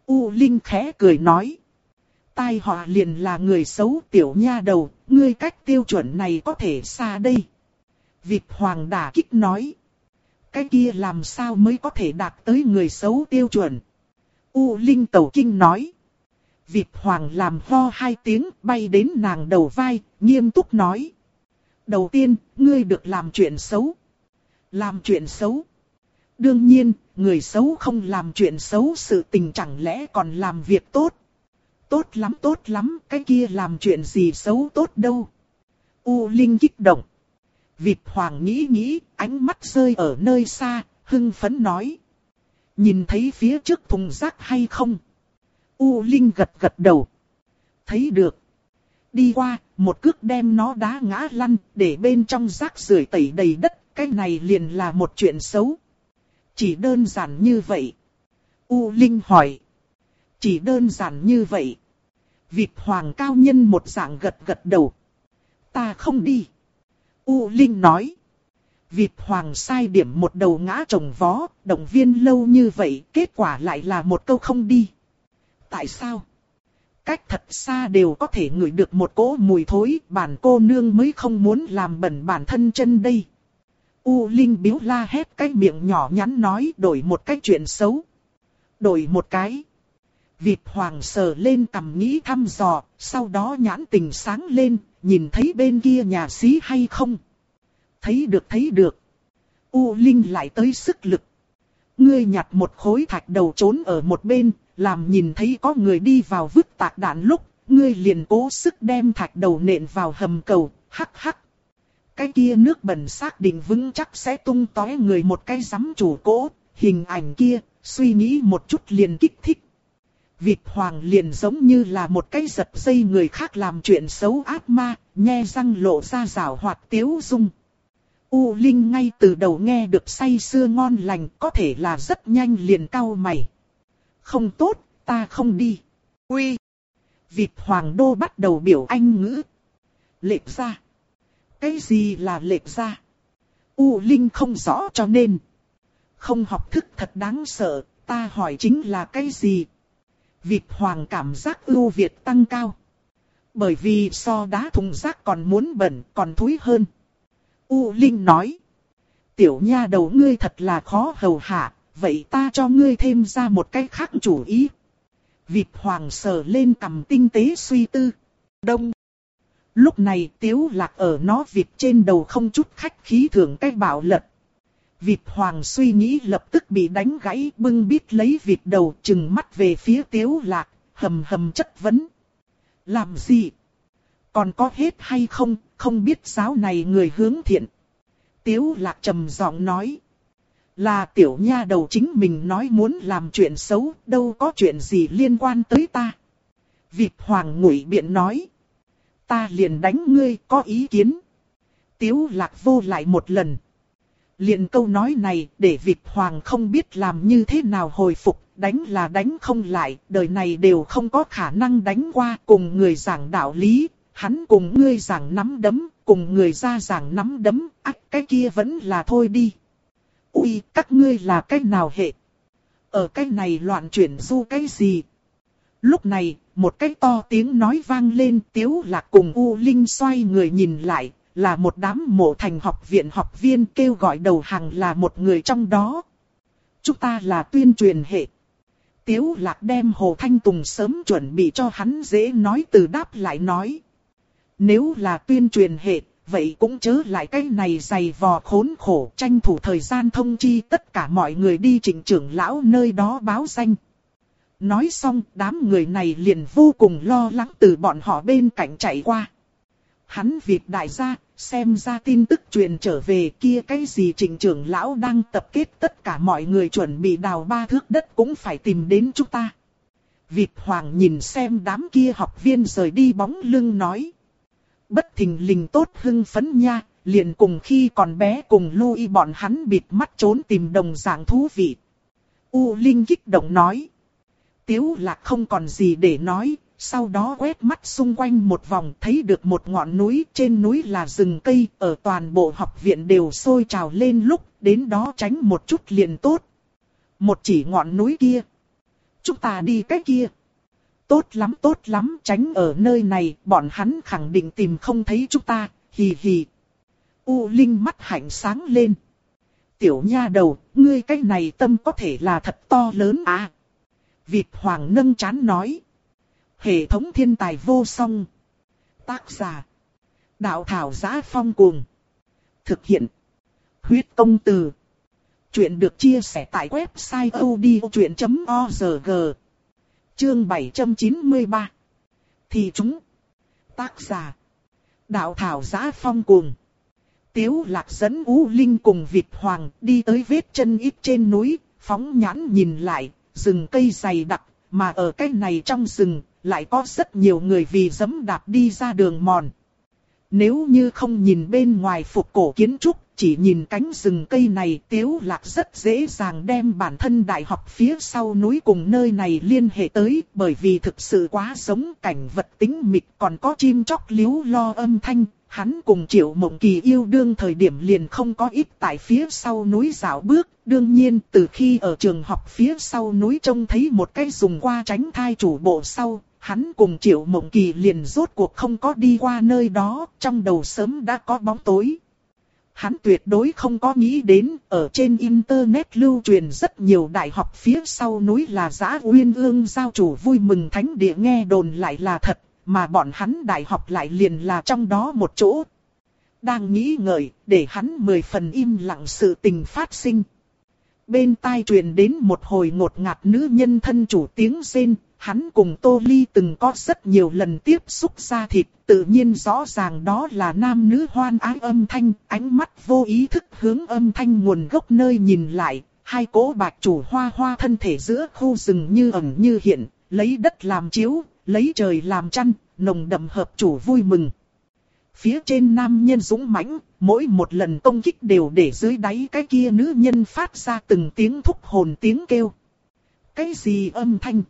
U Linh khẽ cười nói. Tai họa liền là người xấu tiểu nha đầu, ngươi cách tiêu chuẩn này có thể xa đây. Vịt hoàng đả kích nói. Cái kia làm sao mới có thể đạt tới người xấu tiêu chuẩn. U Linh tẩu kinh nói. Vịt hoàng làm ho hai tiếng bay đến nàng đầu vai, nghiêm túc nói. Đầu tiên, ngươi được làm chuyện xấu. Làm chuyện xấu. Đương nhiên, người xấu không làm chuyện xấu sự tình chẳng lẽ còn làm việc tốt. Tốt lắm tốt lắm, cái kia làm chuyện gì xấu tốt đâu. U Linh kích động. Vịt hoàng nghĩ nghĩ, ánh mắt rơi ở nơi xa, hưng phấn nói. Nhìn thấy phía trước thùng rác hay không? U Linh gật gật đầu. Thấy được. Đi qua, một cước đem nó đá ngã lăn, để bên trong rác rưởi tẩy đầy đất, cái này liền là một chuyện xấu. Chỉ đơn giản như vậy. U Linh hỏi. Chỉ đơn giản như vậy. Vịt hoàng cao nhân một dạng gật gật đầu. Ta không đi. U Linh nói. Vịt hoàng sai điểm một đầu ngã trồng vó, động viên lâu như vậy, kết quả lại là một câu không đi. Tại sao? Cách thật xa đều có thể ngửi được một cỗ mùi thối, bản cô nương mới không muốn làm bẩn bản thân chân đây. U Linh biếu la hét cái miệng nhỏ nhắn nói đổi một cái chuyện xấu. Đổi một cái. Vịt hoàng sờ lên cầm nghĩ thăm dò, sau đó nhãn tình sáng lên, nhìn thấy bên kia nhà xí hay không. Thấy được thấy được. U Linh lại tới sức lực. Ngươi nhặt một khối thạch đầu trốn ở một bên, làm nhìn thấy có người đi vào vứt tạc đạn lúc, ngươi liền cố sức đem thạch đầu nện vào hầm cầu, hắc hắc. Cái kia nước bẩn xác định vững chắc sẽ tung tói người một cái giấm chủ cỗ, hình ảnh kia, suy nghĩ một chút liền kích thích. Vịt hoàng liền giống như là một cái giật dây người khác làm chuyện xấu ác ma, nhe răng lộ ra rào hoạt tiếu dung. U Linh ngay từ đầu nghe được say sưa ngon lành có thể là rất nhanh liền cau mày. Không tốt, ta không đi. Uy! Vịt hoàng đô bắt đầu biểu anh ngữ. Lệp ra. Cái gì là lệp ra? U Linh không rõ cho nên. Không học thức thật đáng sợ, ta hỏi chính là cái gì? Vịt hoàng cảm giác ưu việt tăng cao. Bởi vì so đá thùng rác còn muốn bẩn, còn thúi hơn. U Linh nói. Tiểu nha đầu ngươi thật là khó hầu hạ, vậy ta cho ngươi thêm ra một cái khác chủ ý. Vịt hoàng sờ lên cầm tinh tế suy tư. Đông. Lúc này tiếu lạc ở nó vịt trên đầu không chút khách khí thường cách bảo lật. Vịt hoàng suy nghĩ lập tức bị đánh gãy bưng bít lấy vịt đầu chừng mắt về phía tiếu lạc, hầm hầm chất vấn. Làm gì? Còn có hết hay không, không biết giáo này người hướng thiện. Tiếu lạc trầm giọng nói. Là tiểu nha đầu chính mình nói muốn làm chuyện xấu, đâu có chuyện gì liên quan tới ta. Vịt hoàng ngụy biện nói. Ta liền đánh ngươi, có ý kiến. Tiếu lạc vô lại một lần liền câu nói này để Việt Hoàng không biết làm như thế nào hồi phục, đánh là đánh không lại, đời này đều không có khả năng đánh qua cùng người giảng đạo lý, hắn cùng ngươi giảng nắm đấm, cùng người ra giảng nắm đấm, ác cái kia vẫn là thôi đi. Ui, các ngươi là cách nào hệ? Ở cái này loạn chuyển du cái gì? Lúc này, một cái to tiếng nói vang lên tiếu lạc cùng U Linh xoay người nhìn lại, là một đám mộ thành học viện học viên kêu gọi đầu hàng là một người trong đó. Chúng ta là tuyên truyền hệ. Tiếu lạc đem Hồ Thanh Tùng sớm chuẩn bị cho hắn dễ nói từ đáp lại nói. Nếu là tuyên truyền hệ, vậy cũng chớ lại cái này dày vò khốn khổ tranh thủ thời gian thông chi tất cả mọi người đi chỉnh trưởng lão nơi đó báo danh. Nói xong đám người này liền vô cùng lo lắng từ bọn họ bên cạnh chạy qua. Hắn việc đại gia, xem ra tin tức truyền trở về kia cái gì trình trưởng lão đang tập kết tất cả mọi người chuẩn bị đào ba thước đất cũng phải tìm đến chúng ta. Việt Hoàng nhìn xem đám kia học viên rời đi bóng lưng nói. Bất thình lình tốt hưng phấn nha, liền cùng khi còn bé cùng Louis bọn hắn bịt mắt trốn tìm đồng dạng thú vị. U Linh kích động nói. Tiếu lạc không còn gì để nói, sau đó quét mắt xung quanh một vòng thấy được một ngọn núi, trên núi là rừng cây, ở toàn bộ học viện đều sôi trào lên lúc, đến đó tránh một chút liền tốt. Một chỉ ngọn núi kia. Chúng ta đi cách kia. Tốt lắm tốt lắm, tránh ở nơi này, bọn hắn khẳng định tìm không thấy chúng ta, hì hì. U Linh mắt hạnh sáng lên. Tiểu nha đầu, ngươi cái này tâm có thể là thật to lớn à. Việt Hoàng nâng chán nói. Hệ thống thiên tài vô song. Tác giả. Đạo thảo giá phong cuồng. Thực hiện. Huyết công từ. Chuyện được chia sẻ tại website odchuyện.org. Chương 793. Thì chúng. Tác giả. Đạo thảo giá phong cuồng. Tiếu lạc dẫn ú Linh cùng Việt Hoàng đi tới vết chân ít trên núi, phóng nhãn nhìn lại, rừng cây dày đặc, mà ở cái này trong rừng, lại có rất nhiều người vì dẫm đạp đi ra đường mòn. Nếu như không nhìn bên ngoài phục cổ kiến trúc, chỉ nhìn cánh rừng cây này tiếu lạc rất dễ dàng đem bản thân đại học phía sau núi cùng nơi này liên hệ tới bởi vì thực sự quá giống cảnh vật tính mịch còn có chim chóc liếu lo âm thanh. Hắn cùng triệu mộng kỳ yêu đương thời điểm liền không có ít tại phía sau núi dạo bước. Đương nhiên từ khi ở trường học phía sau núi trông thấy một cái dùng qua tránh thai chủ bộ sau, hắn cùng triệu mộng kỳ liền rốt cuộc không có đi qua nơi đó, trong đầu sớm đã có bóng tối. Hắn tuyệt đối không có nghĩ đến, ở trên Internet lưu truyền rất nhiều đại học phía sau núi là giã uyên ương giao chủ vui mừng thánh địa nghe đồn lại là thật, mà bọn hắn đại học lại liền là trong đó một chỗ. Đang nghĩ ngợi, để hắn mười phần im lặng sự tình phát sinh. Bên tai truyền đến một hồi ngột ngạt nữ nhân thân chủ tiếng rên, hắn cùng Tô Ly từng có rất nhiều lần tiếp xúc ra thịt, tự nhiên rõ ràng đó là nam nữ hoan ái âm thanh, ánh mắt vô ý thức hướng âm thanh nguồn gốc nơi nhìn lại, hai cỗ bạc chủ hoa hoa thân thể giữa khu rừng như ẩn như hiện, lấy đất làm chiếu, lấy trời làm chăn, nồng đậm hợp chủ vui mừng. Phía trên nam nhân dũng mãnh, mỗi một lần công kích đều để dưới đáy cái kia nữ nhân phát ra từng tiếng thúc hồn tiếng kêu. Cái gì âm thanh?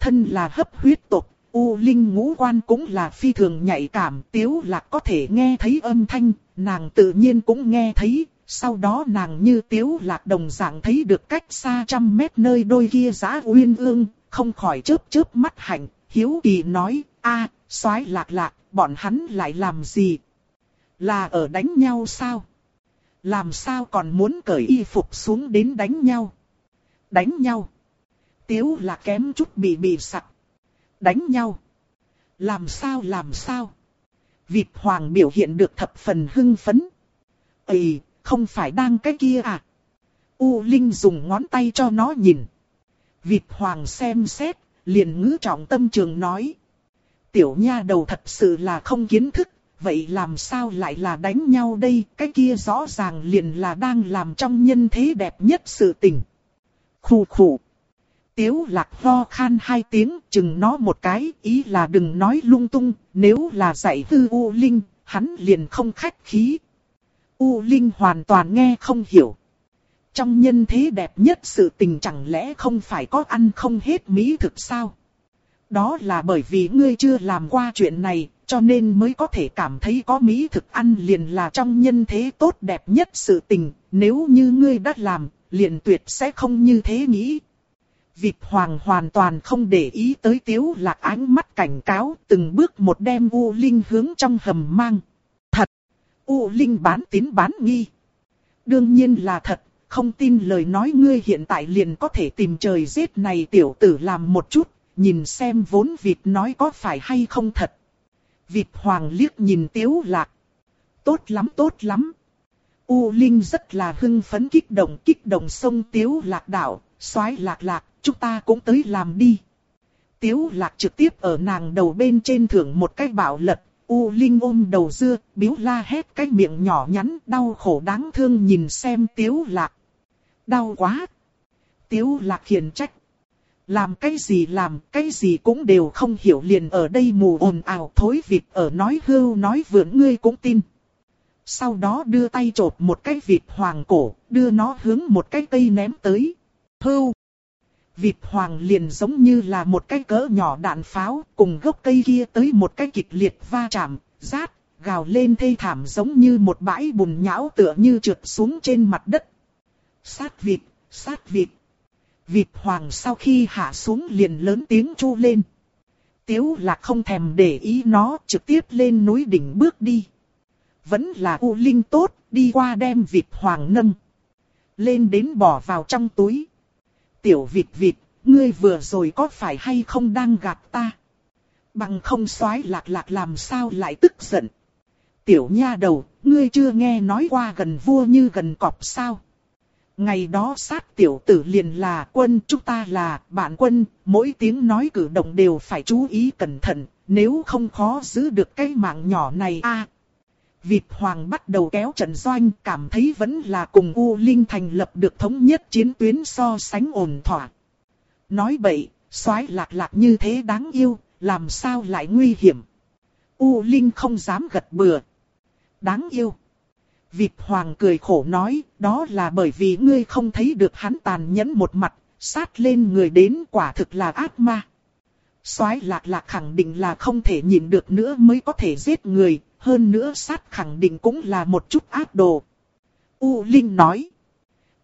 Thân là hấp huyết tộc, U Linh ngũ quan cũng là phi thường nhạy cảm, tiếu lạc có thể nghe thấy âm thanh, nàng tự nhiên cũng nghe thấy, sau đó nàng như tiếu lạc đồng dạng thấy được cách xa trăm mét nơi đôi kia giã uyên ương, không khỏi chớp chớp mắt hạnh, hiếu kỳ nói, a, soái lạc lạc, bọn hắn lại làm gì? Là ở đánh nhau sao? Làm sao còn muốn cởi y phục xuống đến đánh nhau? Đánh nhau? Tiếu là kém chút bị bị sặc. Đánh nhau. Làm sao làm sao? Việt Hoàng biểu hiện được thập phần hưng phấn. Ê, không phải đang cái kia à? U Linh dùng ngón tay cho nó nhìn. Việt Hoàng xem xét, liền ngữ trọng tâm trường nói. Tiểu nha đầu thật sự là không kiến thức, vậy làm sao lại là đánh nhau đây? Cái kia rõ ràng liền là đang làm trong nhân thế đẹp nhất sự tình. Khủ khủ. Tiếu lạc ho khan hai tiếng, chừng nó một cái, ý là đừng nói lung tung, nếu là dạy hư u linh, hắn liền không khách khí. U Linh hoàn toàn nghe không hiểu. Trong nhân thế đẹp nhất sự tình chẳng lẽ không phải có ăn không hết mỹ thực sao? Đó là bởi vì ngươi chưa làm qua chuyện này, cho nên mới có thể cảm thấy có mỹ thực ăn liền là trong nhân thế tốt đẹp nhất sự tình, nếu như ngươi đã làm, liền tuyệt sẽ không như thế nghĩ. Vịt hoàng hoàn toàn không để ý tới tiếu lạc ánh mắt cảnh cáo, từng bước một đem U Linh hướng trong hầm mang. Thật! U Linh bán tín bán nghi. Đương nhiên là thật, không tin lời nói ngươi hiện tại liền có thể tìm trời giết này tiểu tử làm một chút, nhìn xem vốn vịt nói có phải hay không thật. Vịt hoàng liếc nhìn tiếu lạc. Tốt lắm tốt lắm. U Linh rất là hưng phấn kích động kích động sông tiếu lạc đạo, xoái lạc lạc, chúng ta cũng tới làm đi. Tiếu lạc trực tiếp ở nàng đầu bên trên thưởng một cái bảo lật, U Linh ôm đầu dưa, biếu la hét cái miệng nhỏ nhắn, đau khổ đáng thương nhìn xem tiếu lạc. Đau quá! Tiếu lạc khiển trách. Làm cái gì làm, cái gì cũng đều không hiểu liền ở đây mù ồn ào thối vịt ở nói hưu nói vượn ngươi cũng tin. Sau đó đưa tay chộp một cái vịt hoàng cổ, đưa nó hướng một cái cây ném tới. Hưu! Vịt hoàng liền giống như là một cái cỡ nhỏ đạn pháo, cùng gốc cây kia tới một cái kịch liệt va chạm, rát, gào lên thê thảm giống như một bãi bùn nhão tựa như trượt xuống trên mặt đất. Sát vịt, sát vịt. Vịt hoàng sau khi hạ xuống liền lớn tiếng chu lên. Tiếu là không thèm để ý nó trực tiếp lên núi đỉnh bước đi. Vẫn là U Linh tốt, đi qua đem vịt hoàng nâng. Lên đến bỏ vào trong túi. Tiểu vịt vịt, ngươi vừa rồi có phải hay không đang gạt ta? Bằng không xoái lạc lạc làm sao lại tức giận. Tiểu nha đầu, ngươi chưa nghe nói qua gần vua như gần cọp sao? Ngày đó sát tiểu tử liền là quân chúng ta là bạn quân, mỗi tiếng nói cử động đều phải chú ý cẩn thận, nếu không khó giữ được cái mạng nhỏ này a. Vịt Hoàng bắt đầu kéo trận doanh cảm thấy vẫn là cùng U Linh thành lập được thống nhất chiến tuyến so sánh ổn thỏa. Nói bậy, soái lạc lạc như thế đáng yêu, làm sao lại nguy hiểm. U Linh không dám gật bừa. Đáng yêu. Vịt Hoàng cười khổ nói, đó là bởi vì ngươi không thấy được hắn tàn nhẫn một mặt, sát lên người đến quả thực là ác ma. Soái lạc lạc khẳng định là không thể nhìn được nữa mới có thể giết người, hơn nữa sát khẳng định cũng là một chút ác đồ. U Linh nói.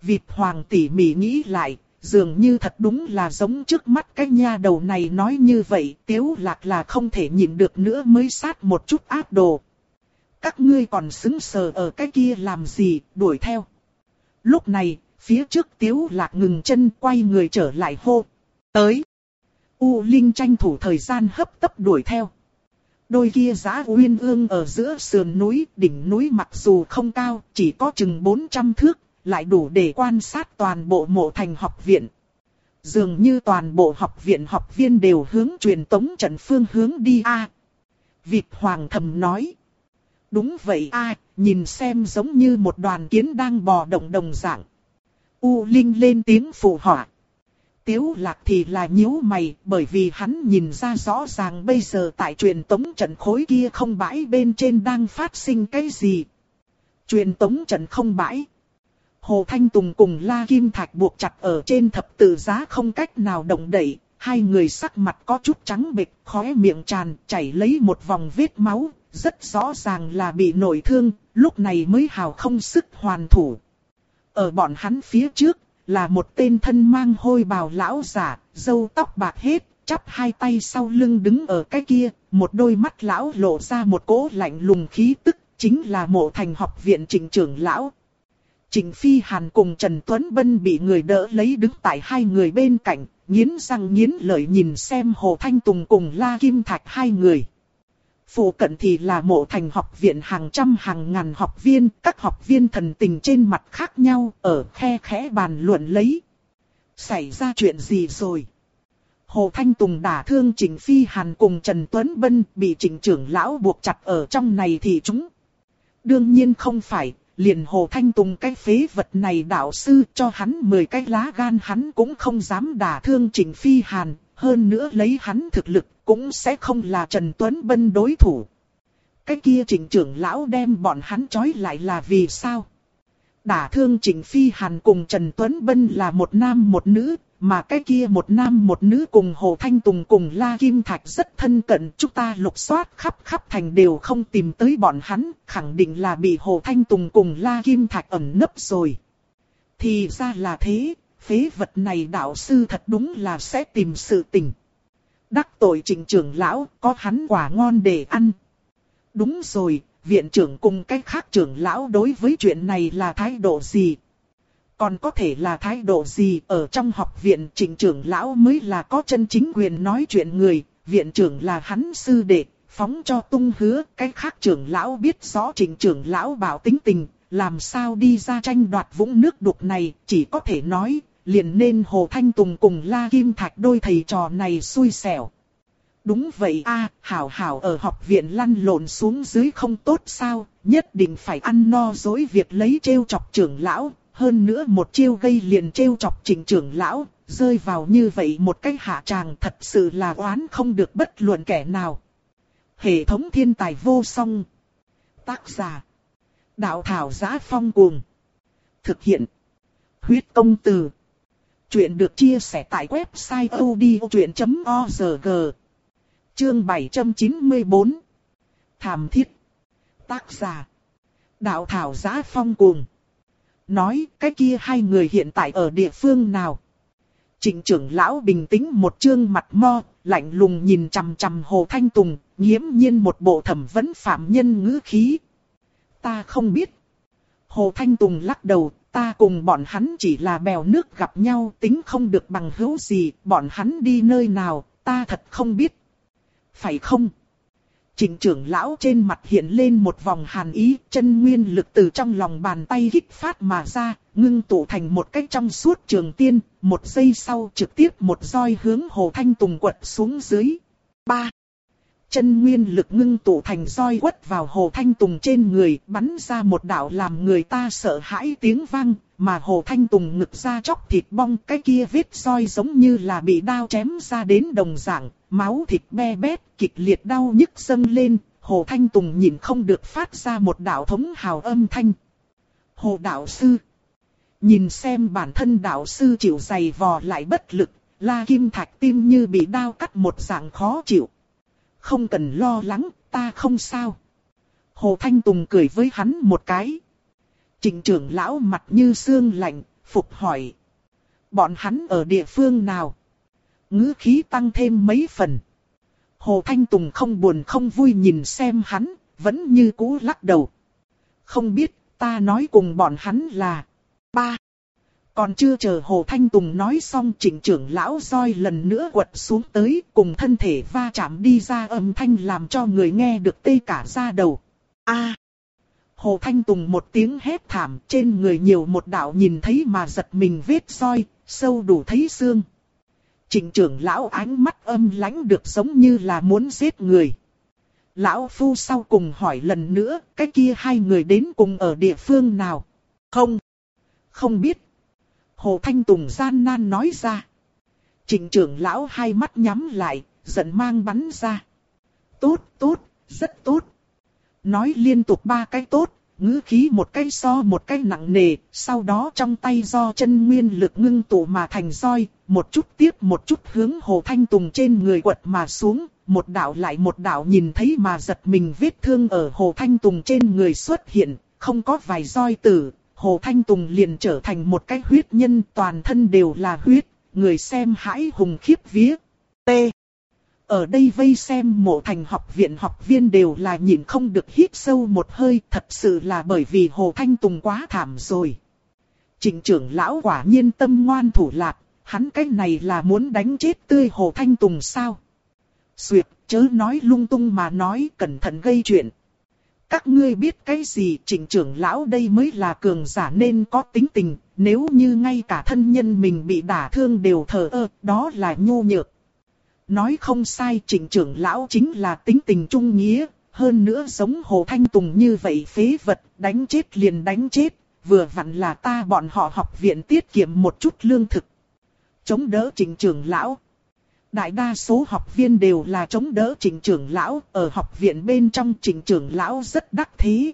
Vịt Hoàng tỉ mỉ nghĩ lại, dường như thật đúng là giống trước mắt cái nha đầu này nói như vậy, tiếu lạc là không thể nhịn được nữa mới sát một chút ác đồ các ngươi còn xứng sờ ở cái kia làm gì, đuổi theo. Lúc này, phía trước tiếu lạc ngừng chân quay người trở lại hô. Tới. U Linh tranh thủ thời gian hấp tấp đuổi theo. Đôi kia giá uyên ương ở giữa sườn núi, đỉnh núi mặc dù không cao, chỉ có chừng 400 thước, lại đủ để quan sát toàn bộ mộ thành học viện. Dường như toàn bộ học viện học viên đều hướng truyền tống trận phương hướng đi a. À, Vịt Hoàng thầm nói. Đúng vậy a, nhìn xem giống như một đoàn kiến đang bò động đồng dạng. U Linh lên tiếng phụ họa. Tiếu lạc thì là nhíu mày bởi vì hắn nhìn ra rõ ràng bây giờ tại truyền tống trận khối kia không bãi bên trên đang phát sinh cái gì. Truyền tống trận không bãi. Hồ Thanh Tùng cùng La Kim Thạch buộc chặt ở trên thập tự giá không cách nào động đậy. Hai người sắc mặt có chút trắng bệch, khóe miệng tràn, chảy lấy một vòng vết máu, rất rõ ràng là bị nổi thương, lúc này mới hào không sức hoàn thủ. Ở bọn hắn phía trước, là một tên thân mang hôi bào lão giả, râu tóc bạc hết, chắp hai tay sau lưng đứng ở cái kia, một đôi mắt lão lộ ra một cỗ lạnh lùng khí tức, chính là mộ thành học viện trịnh trưởng lão. Trịnh Phi Hàn cùng Trần Tuấn Bân bị người đỡ lấy đứng tại hai người bên cạnh, nghiến răng nghiến lợi nhìn xem Hồ Thanh Tùng cùng La Kim Thạch hai người. Phụ cận thì là mộ thành học viện hàng trăm hàng ngàn học viên, các học viên thần tình trên mặt khác nhau, ở khe khẽ bàn luận lấy. Xảy ra chuyện gì rồi? Hồ Thanh Tùng đả thương Trình Phi Hàn cùng Trần Tuấn Bân bị Trình trưởng lão buộc chặt ở trong này thì chúng. Đương nhiên không phải, liền Hồ Thanh Tùng cái phế vật này đạo sư cho hắn 10 cái lá gan hắn cũng không dám đả thương Trình Phi Hàn, hơn nữa lấy hắn thực lực cũng sẽ không là Trần Tuấn Bân đối thủ. cái kia trịnh trưởng lão đem bọn hắn trói lại là vì sao? Đả thương trịnh Phi Hàn cùng Trần Tuấn Bân là một nam một nữ, mà cái kia một nam một nữ cùng Hồ Thanh Tùng cùng La Kim Thạch rất thân cận. Chúng ta lục soát khắp khắp thành đều không tìm tới bọn hắn, khẳng định là bị Hồ Thanh Tùng cùng La Kim Thạch ẩn nấp rồi. Thì ra là thế, phế vật này đạo sư thật đúng là sẽ tìm sự tình. Đắc tội trình trưởng lão, có hắn quả ngon để ăn. Đúng rồi, viện trưởng cùng cách khác trưởng lão đối với chuyện này là thái độ gì? Còn có thể là thái độ gì ở trong học viện trình trưởng lão mới là có chân chính quyền nói chuyện người, viện trưởng là hắn sư đệ, phóng cho tung hứa, cái khác trưởng lão biết rõ trình trưởng lão bảo tính tình, làm sao đi ra tranh đoạt vũng nước đục này, chỉ có thể nói, liền nên Hồ Thanh Tùng cùng La Kim Thạch đôi thầy trò này xui xẻo. Đúng vậy a, hảo hảo ở học viện lăn lộn xuống dưới không tốt sao, nhất định phải ăn no dối việc lấy trêu chọc trưởng lão, hơn nữa một chiêu gây liền trêu chọc trình trưởng lão, rơi vào như vậy một cái hạ tràng thật sự là oán không được bất luận kẻ nào. Hệ thống thiên tài vô song. Tác giả. Đạo thảo giá phong cuồng. Thực hiện. Huyết công từ. Chuyện được chia sẻ tại website odchuyện.org. Chương 794. Thảm thiết. Tác giả. Đạo thảo giá phong cuồng. Nói cái kia hai người hiện tại ở địa phương nào. Trịnh trưởng lão bình tĩnh một trương mặt mo, lạnh lùng nhìn chằm chằm Hồ Thanh Tùng, nghiễm nhiên một bộ thẩm vấn phạm nhân ngữ khí. Ta không biết. Hồ Thanh Tùng lắc đầu, ta cùng bọn hắn chỉ là bèo nước gặp nhau tính không được bằng hữu gì, bọn hắn đi nơi nào, ta thật không biết. Phải không? Trình trưởng lão trên mặt hiện lên một vòng hàn ý, chân nguyên lực từ trong lòng bàn tay kích phát mà ra, ngưng tụ thành một cách trong suốt trường tiên, một giây sau trực tiếp một roi hướng Hồ Thanh Tùng quật xuống dưới. 3. Chân nguyên lực ngưng tụ thành roi quất vào Hồ Thanh Tùng trên người, bắn ra một đạo làm người ta sợ hãi tiếng vang, mà Hồ Thanh Tùng ngực ra chóc thịt bong cái kia vết roi giống như là bị đao chém ra đến đồng dạng, máu thịt be bét, kịch liệt đau nhức dâng lên, Hồ Thanh Tùng nhìn không được phát ra một đạo thống hào âm thanh. Hồ đạo sư Nhìn xem bản thân đạo sư chịu dày vò lại bất lực, la kim thạch tim như bị đao cắt một dạng khó chịu. Không cần lo lắng, ta không sao. Hồ Thanh Tùng cười với hắn một cái. Trịnh trưởng lão mặt như xương lạnh, phục hỏi. Bọn hắn ở địa phương nào? ngữ khí tăng thêm mấy phần. Hồ Thanh Tùng không buồn không vui nhìn xem hắn, vẫn như cũ lắc đầu. Không biết, ta nói cùng bọn hắn là... Ba. Còn chưa chờ Hồ Thanh Tùng nói xong chỉnh trưởng lão roi lần nữa quật xuống tới cùng thân thể va chạm đi ra âm thanh làm cho người nghe được tê cả da đầu. A. Hồ Thanh Tùng một tiếng hét thảm trên người nhiều một đạo nhìn thấy mà giật mình vết roi, sâu đủ thấy xương. Trịnh trưởng lão ánh mắt âm lãnh được giống như là muốn giết người. Lão Phu sau cùng hỏi lần nữa, cái kia hai người đến cùng ở địa phương nào? Không. Không biết. Hồ Thanh Tùng gian nan nói ra. Trịnh trưởng lão hai mắt nhắm lại, giận mang bắn ra. Tốt, tốt, rất tốt. Nói liên tục ba cái tốt, ngữ khí một cái so một cái nặng nề, sau đó trong tay do chân nguyên lực ngưng tụ mà thành roi, một chút tiếp một chút hướng Hồ Thanh Tùng trên người quật mà xuống, một đạo lại một đạo nhìn thấy mà giật mình vết thương ở Hồ Thanh Tùng trên người xuất hiện, không có vài roi tử, Hồ Thanh Tùng liền trở thành một cái huyết nhân toàn thân đều là huyết, người xem hãi hùng khiếp vía. T. Ở đây vây xem mộ thành học viện học viên đều là nhìn không được hít sâu một hơi, thật sự là bởi vì Hồ Thanh Tùng quá thảm rồi. Trịnh trưởng lão quả nhiên tâm ngoan thủ lạc, hắn cái này là muốn đánh chết tươi Hồ Thanh Tùng sao? Xuyệt, chớ nói lung tung mà nói cẩn thận gây chuyện. Các ngươi biết cái gì trịnh trưởng lão đây mới là cường giả nên có tính tình, nếu như ngay cả thân nhân mình bị đả thương đều thờ ơ, đó là nhu nhược. Nói không sai trịnh trưởng lão chính là tính tình trung nghĩa, hơn nữa giống Hồ Thanh Tùng như vậy phế vật, đánh chết liền đánh chết, vừa vặn là ta bọn họ học viện tiết kiệm một chút lương thực. Chống đỡ trịnh trưởng lão. Đại đa số học viên đều là chống đỡ trình trưởng lão, ở học viện bên trong trình trưởng lão rất đắc thế.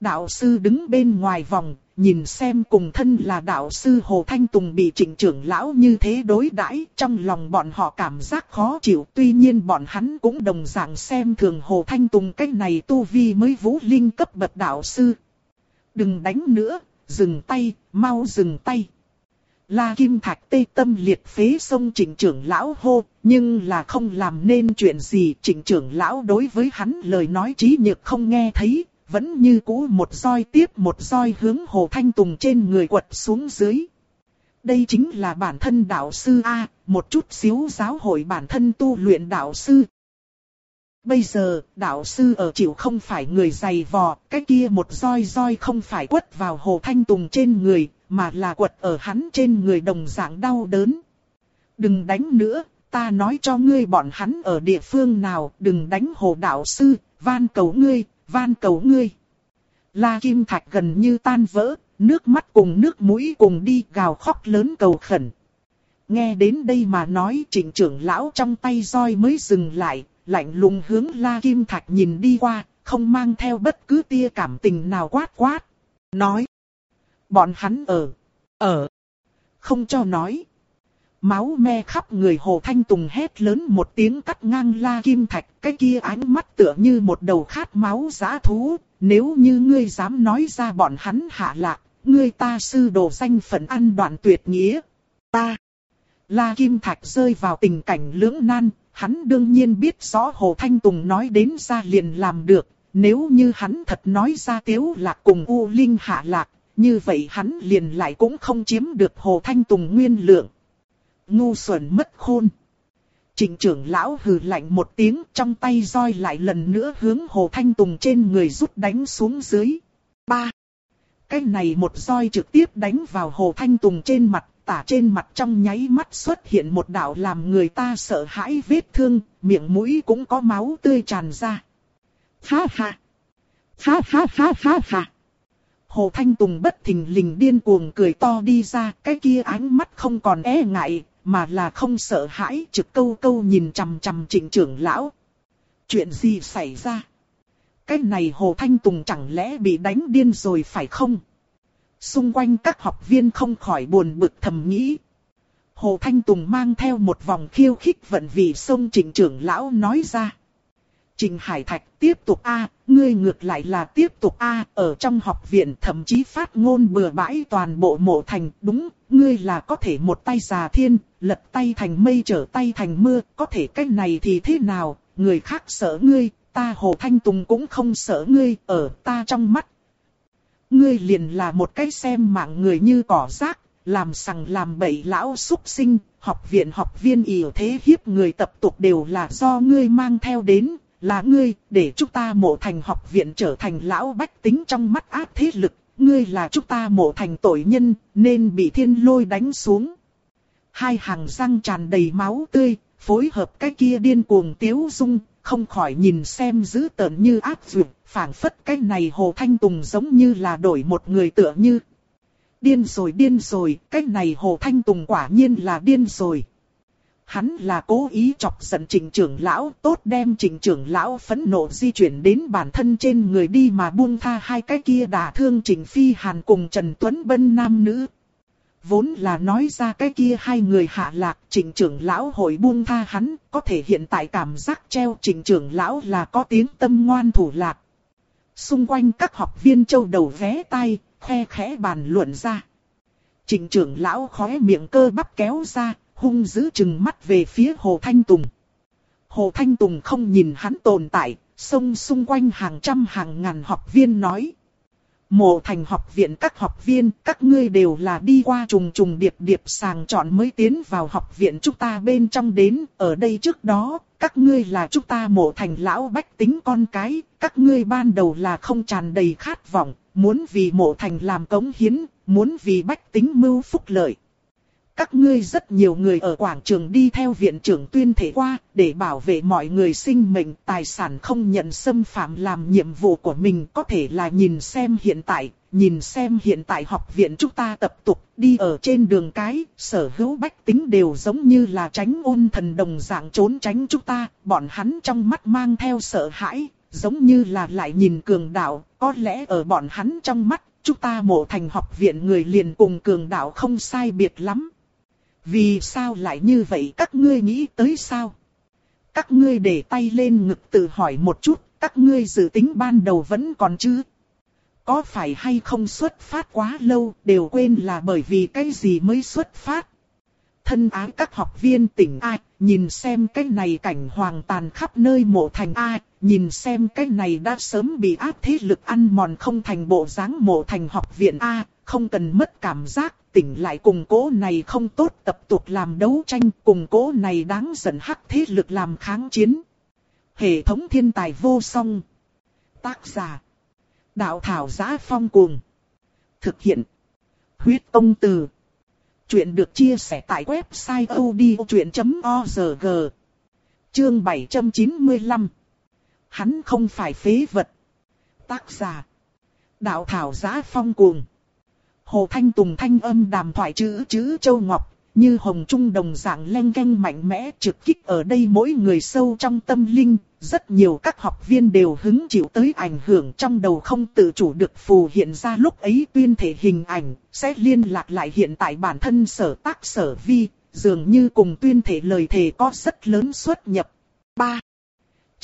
Đạo sư đứng bên ngoài vòng, nhìn xem cùng thân là đạo sư Hồ Thanh Tùng bị trình trưởng lão như thế đối đãi trong lòng bọn họ cảm giác khó chịu. Tuy nhiên bọn hắn cũng đồng dạng xem thường Hồ Thanh Tùng cách này tu vi mới vũ linh cấp bậc đạo sư. Đừng đánh nữa, dừng tay, mau dừng tay. La Kim Thạch tê tâm liệt phế sông trịnh trưởng lão hô, nhưng là không làm nên chuyện gì. Trịnh trưởng lão đối với hắn lời nói trí nhược không nghe thấy, vẫn như cũ một roi tiếp một roi hướng Hồ Thanh Tùng trên người quật xuống dưới. Đây chính là bản thân đạo sư A, một chút xíu giáo hội bản thân tu luyện đạo sư. Bây giờ, đạo sư ở chịu không phải người dày vò, cái kia một roi roi không phải quất vào Hồ Thanh Tùng trên người, mà là quật ở hắn trên người đồng dạng đau đớn. Đừng đánh nữa, ta nói cho ngươi bọn hắn ở địa phương nào, đừng đánh Hồ Đạo Sư, van cầu ngươi, van cầu ngươi. La Kim Thạch gần như tan vỡ, nước mắt cùng nước mũi cùng đi gào khóc lớn cầu khẩn. Nghe đến đây mà nói trịnh trưởng lão trong tay roi mới dừng lại, lạnh lùng hướng La Kim Thạch nhìn đi qua, không mang theo bất cứ tia cảm tình nào quát quát. Nói. Bọn hắn ở. Ở. Không cho nói. Máu me khắp người Hồ Thanh Tùng hét lớn một tiếng cắt ngang la kim thạch, cái kia ánh mắt tựa như một đầu khát máu giã thú, nếu như ngươi dám nói ra bọn hắn hạ lạc, ngươi ta sư đồ danh phận ăn đoạn tuyệt nghĩa. Ta, la kim thạch rơi vào tình cảnh lưỡng nan, hắn đương nhiên biết rõ Hồ Thanh Tùng nói đến ra liền làm được, nếu như hắn thật nói ra tiếu lạc cùng U Linh hạ lạc, như vậy hắn liền lại cũng không chiếm được Hồ Thanh Tùng nguyên lượng ngu xuẩn mất khôn. Trịnh trưởng lão hừ lạnh một tiếng trong tay roi lại lần nữa hướng Hồ Thanh Tùng trên người rút đánh xuống dưới. Ba. Cái này một roi trực tiếp đánh vào Hồ Thanh Tùng trên mặt, tả trên mặt trong nháy mắt xuất hiện một đạo làm người ta sợ hãi vết thương, miệng mũi cũng có máu tươi tràn ra. Ha ha. Ha ha ha ha ha. Hồ Thanh Tùng bất thình lình điên cuồng cười to đi ra, cái kia ánh mắt không còn e ngại, mà là không sợ hãi trực câu câu nhìn chằm chằm trịnh trưởng lão. Chuyện gì xảy ra? Cái này Hồ Thanh Tùng chẳng lẽ bị đánh điên rồi phải không? Xung quanh các học viên không khỏi buồn bực thầm nghĩ. Hồ Thanh Tùng mang theo một vòng khiêu khích vận vì sông trịnh trưởng lão nói ra. Trình Hải Thạch tiếp tục A, ngươi ngược lại là tiếp tục A, ở trong học viện thậm chí phát ngôn bừa bãi toàn bộ mộ thành, đúng, ngươi là có thể một tay già thiên, lật tay thành mây trở tay thành mưa, có thể cách này thì thế nào, người khác sợ ngươi, ta Hồ Thanh Tùng cũng không sợ ngươi, ở ta trong mắt. Ngươi liền là một cái xem mạng người như cỏ rác, làm sằng làm bậy lão súc sinh, học viện học viên ỉ thế hiếp người tập tục đều là do ngươi mang theo đến, là ngươi, để chúng ta mộ thành học viện trở thành lão bách tính trong mắt áp thế lực, ngươi là chúng ta mộ thành tội nhân, nên bị thiên lôi đánh xuống. Hai hàng răng tràn đầy máu tươi, phối hợp cái kia điên cuồng tiếu dung, không khỏi nhìn xem dữ tợn như áp dụng, phảng phất cái này Hồ Thanh Tùng giống như là đổi một người tựa như. Điên rồi điên rồi, cái này Hồ Thanh Tùng quả nhiên là điên rồi. Hắn là cố ý chọc giận trình trưởng lão, tốt đem trình trưởng lão phẫn nộ di chuyển đến bản thân trên người đi mà buông tha hai cái kia đả thương trình phi hàn cùng Trần Tuấn Bân nam nữ. Vốn là nói ra cái kia hai người hạ lạc trình trưởng lão hội buông tha hắn, có thể hiện tại cảm giác treo trình trưởng lão là có tiếng tâm ngoan thủ lạc. Xung quanh các học viên châu đầu vé tay, khe khẽ bàn luận ra. Trình trưởng lão khóe miệng cơ bắp kéo ra, hung dữ chừng mắt về phía Hồ Thanh Tùng. Hồ Thanh Tùng không nhìn hắn tồn tại, xông xung quanh hàng trăm hàng ngàn học viên nói. Mộ thành học viện các học viên, các ngươi đều là đi qua trùng trùng điệp điệp sàng chọn mới tiến vào học viện chúng ta bên trong đến, ở đây trước đó, các ngươi là chúng ta mộ thành lão bách tính con cái, các ngươi ban đầu là không tràn đầy khát vọng, muốn vì mộ thành làm cống hiến, muốn vì bách tính mưu phúc lợi các ngươi rất nhiều người ở quảng trường đi theo viện trưởng tuyên thể qua, để bảo vệ mọi người sinh mệnh, tài sản không nhận xâm phạm làm nhiệm vụ của mình. Có thể là nhìn xem hiện tại, nhìn xem hiện tại học viện chúng ta tập tục, đi ở trên đường cái, sở hữu bách tính đều giống như là tránh ôn thần đồng dạng trốn tránh chúng ta, bọn hắn trong mắt mang theo sợ hãi, giống như là lại nhìn cường đạo, có lẽ ở bọn hắn trong mắt, chúng ta mộ thành học viện người liền cùng cường đạo không sai biệt lắm. Vì sao lại như vậy các ngươi nghĩ tới sao? Các ngươi để tay lên ngực tự hỏi một chút, các ngươi dự tính ban đầu vẫn còn chứ? Có phải hay không xuất phát quá lâu, đều quên là bởi vì cái gì mới xuất phát? Thân ái các học viên tỉnh A, nhìn xem cái này cảnh hoàng tàn khắp nơi mộ thành A, nhìn xem cái này đã sớm bị áp thế lực ăn mòn không thành bộ dáng mộ thành học viện A, không cần mất cảm giác, tỉnh lại cùng cố này không tốt tập tục làm đấu tranh, cùng cố này đáng giận hắc thế lực làm kháng chiến. Hệ thống thiên tài vô song. Tác giả. Đạo thảo giá phong cuồng. Thực hiện. Huyết công từ. Chuyện được chia sẻ tại website odchuyện.org. Chương 795. Hắn không phải phế vật. Tác giả. Đạo thảo giá phong cuồng. Hồ Thanh Tùng thanh âm đàm thoại chữ chữ Châu Ngọc, như hồng trung đồng dạng len canh mạnh mẽ trực kích ở đây mỗi người sâu trong tâm linh, rất nhiều các học viên đều hứng chịu tới ảnh hưởng trong đầu không tự chủ được phù hiện ra lúc ấy tuyên thể hình ảnh, sẽ liên lạc lại hiện tại bản thân sở tác sở vi, dường như cùng tuyên thể lời thề có rất lớn xuất nhập. 3.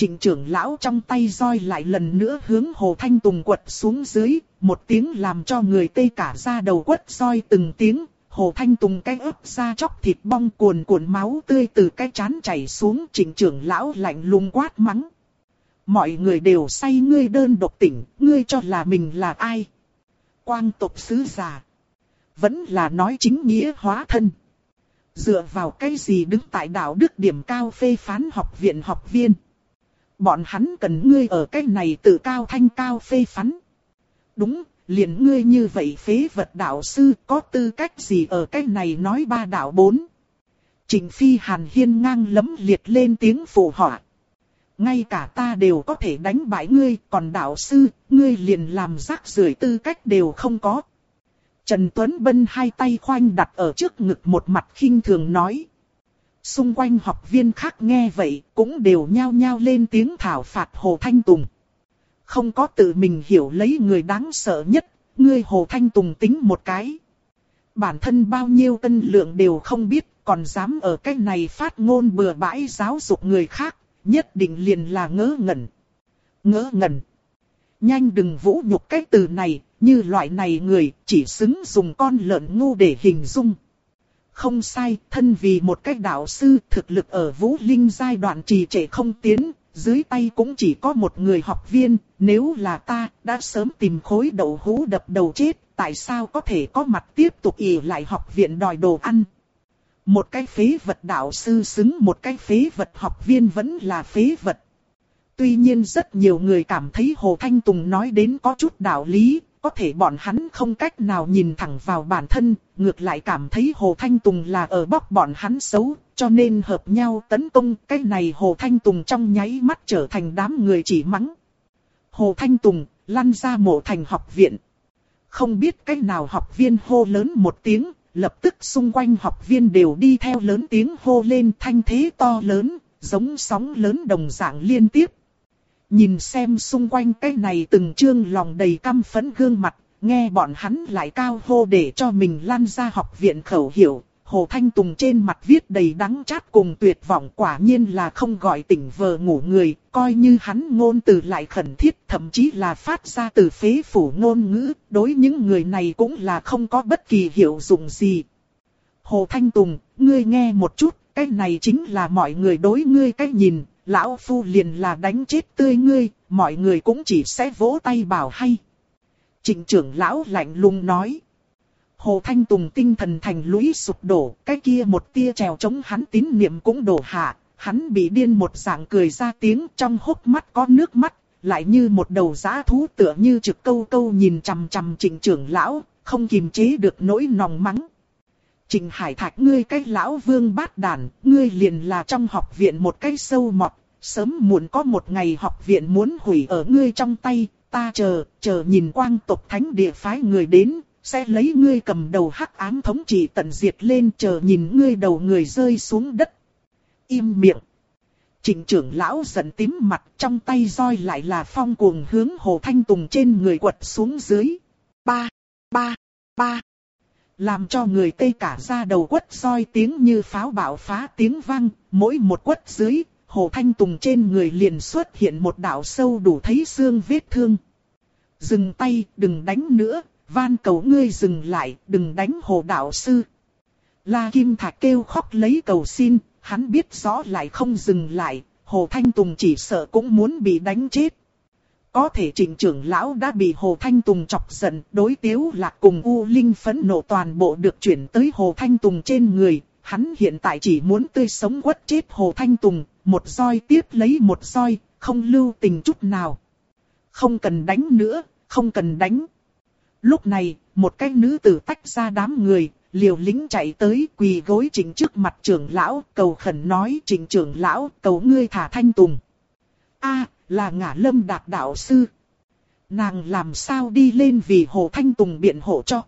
Trịnh trưởng lão trong tay roi lại lần nữa hướng Hồ Thanh Tùng quật xuống dưới, một tiếng làm cho người tê cả da đầu quất roi từng tiếng, Hồ Thanh Tùng cái ướp ra chóc thịt bong cuồn cuộn máu tươi từ cái chán chảy xuống trịnh trưởng lão lạnh lùng quát mắng. Mọi người đều say ngươi đơn độc tỉnh, ngươi cho là mình là ai? Quang tộc sứ giả. Vẫn là nói chính nghĩa hóa thân. Dựa vào cái gì đứng tại đạo đức điểm cao phê phán học viện học viên. Bọn hắn cần ngươi ở cái này tự cao thanh cao phê phán. Đúng, liền ngươi như vậy phế vật đạo sư có tư cách gì ở cái này nói ba đạo bốn. Trình Phi Hàn Hiên ngang lấm liệt lên tiếng phụ họa. Ngay cả ta đều có thể đánh bại ngươi, còn đạo sư, ngươi liền làm rác rưởi tư cách đều không có. Trần Tuấn Bân hai tay khoanh đặt ở trước ngực một mặt khinh thường nói. Xung quanh học viên khác nghe vậy, cũng đều nhao nhao lên tiếng thảo phạt Hồ Thanh Tùng không có tự mình hiểu lấy người đáng sợ nhất, ngươi Hồ Thanh Tùng tính một cái. Bản thân bao nhiêu cân lượng đều không biết, còn dám ở cái này phát ngôn bừa bãi giáo dục người khác, nhất định liền là ngớ ngẩn. Ngớ ngẩn. Nhanh đừng vũ nhục cái từ này, như loại này người chỉ xứng dùng con lợn ngu để hình dung. Không sai, thân vì một cách đạo sư thực lực ở vũ linh giai đoạn trì trệ không tiến, dưới tay cũng chỉ có một người học viên, nếu là ta, đã sớm tìm khối đậu hũ đập đầu chết, tại sao có thể có mặt tiếp tục ỉ lại học viện đòi đồ ăn. Một cái phế vật đạo sư xứng một cái phế vật học viên vẫn là phế vật. Tuy nhiên rất nhiều người cảm thấy Hồ Thanh Tùng nói đến có chút đạo lý, có thể bọn hắn không cách nào nhìn thẳng vào bản thân, ngược lại cảm thấy Hồ Thanh Tùng là ở bóc bọn hắn xấu, cho nên hợp nhau tấn công. Cái này Hồ Thanh Tùng trong nháy mắt trở thành đám người chỉ mắng. Hồ Thanh Tùng, lăn ra mộ thành học viện. Không biết cách nào học viên hô lớn một tiếng, lập tức xung quanh học viên đều đi theo lớn tiếng hô lên thanh thế to lớn, giống sóng lớn đồng dạng liên tiếp. Nhìn xem xung quanh cái này từng trương lòng đầy căm phẫn gương mặt, nghe bọn hắn lại cao hô để cho mình lan ra học viện khẩu hiểu. Hồ Thanh Tùng trên mặt viết đầy đắng chát cùng tuyệt vọng quả nhiên là không gọi tỉnh vờ ngủ người, coi như hắn ngôn từ lại khẩn thiết thậm chí là phát ra từ phế phủ ngôn ngữ, đối những người này cũng là không có bất kỳ hiệu dụng gì. Hồ Thanh Tùng, ngươi nghe một chút, cái này chính là mọi người đối ngươi cái nhìn, lão phu liền là đánh chết tươi ngươi, mọi người cũng chỉ sẽ vỗ tay bảo hay. Trịnh trưởng lão lạnh lùng nói. Hồ Thanh Tùng tinh thần thành lũy sụp đổ, cái kia một tia trèo chống hắn tín niệm cũng đổ hạ, hắn bị điên một dạng cười ra tiếng trong hốc mắt có nước mắt, lại như một đầu giã thú tựa như trực câu câu nhìn chằm chằm trịnh trưởng lão, không kìm chế được nỗi nòng mắng. Trình Hải Thạch ngươi cái lão vương bát đàn, ngươi liền là trong học viện một cái sâu mọt, sớm muộn có một ngày học viện muốn hủy ở ngươi trong tay, ta chờ, chờ nhìn quang tộc thánh địa phái người đến, sẽ lấy ngươi cầm đầu hắc ám thống trị tận diệt lên chờ nhìn ngươi đầu người rơi xuống đất. Im miệng. Trình trưởng lão giận tím mặt trong tay roi lại là phong cuồng hướng Hồ Thanh Tùng trên người quật xuống dưới. Ba, ba, ba. Làm cho người tây cả ra đầu quất soi tiếng như pháo bạo phá tiếng vang, mỗi một quất dưới, Hồ Thanh Tùng trên người liền xuất hiện một đạo sâu đủ thấy xương vết thương. Dừng tay, đừng đánh nữa, van cầu ngươi dừng lại, đừng đánh Hồ Đạo Sư. La Kim Thạch kêu khóc lấy cầu xin, hắn biết rõ lại không dừng lại, Hồ Thanh Tùng chỉ sợ cũng muốn bị đánh chết. Có thể trình trưởng lão đã bị Hồ Thanh Tùng chọc giận, đối tiếu lạc cùng U Linh phẫn nộ toàn bộ được chuyển tới Hồ Thanh Tùng trên người. Hắn hiện tại chỉ muốn tươi sống quất chết Hồ Thanh Tùng, một roi tiếp lấy một roi, không lưu tình chút nào. Không cần đánh nữa, không cần đánh. Lúc này, một cái nữ tử tách ra đám người, liều lính chạy tới quỳ gối trình trước mặt trưởng lão, cầu khẩn nói trình trưởng lão, cầu ngươi thả thanh tùng. a là ngả lâm đạt đạo sư. Nàng làm sao đi lên vì hồ thanh tùng biện hộ cho.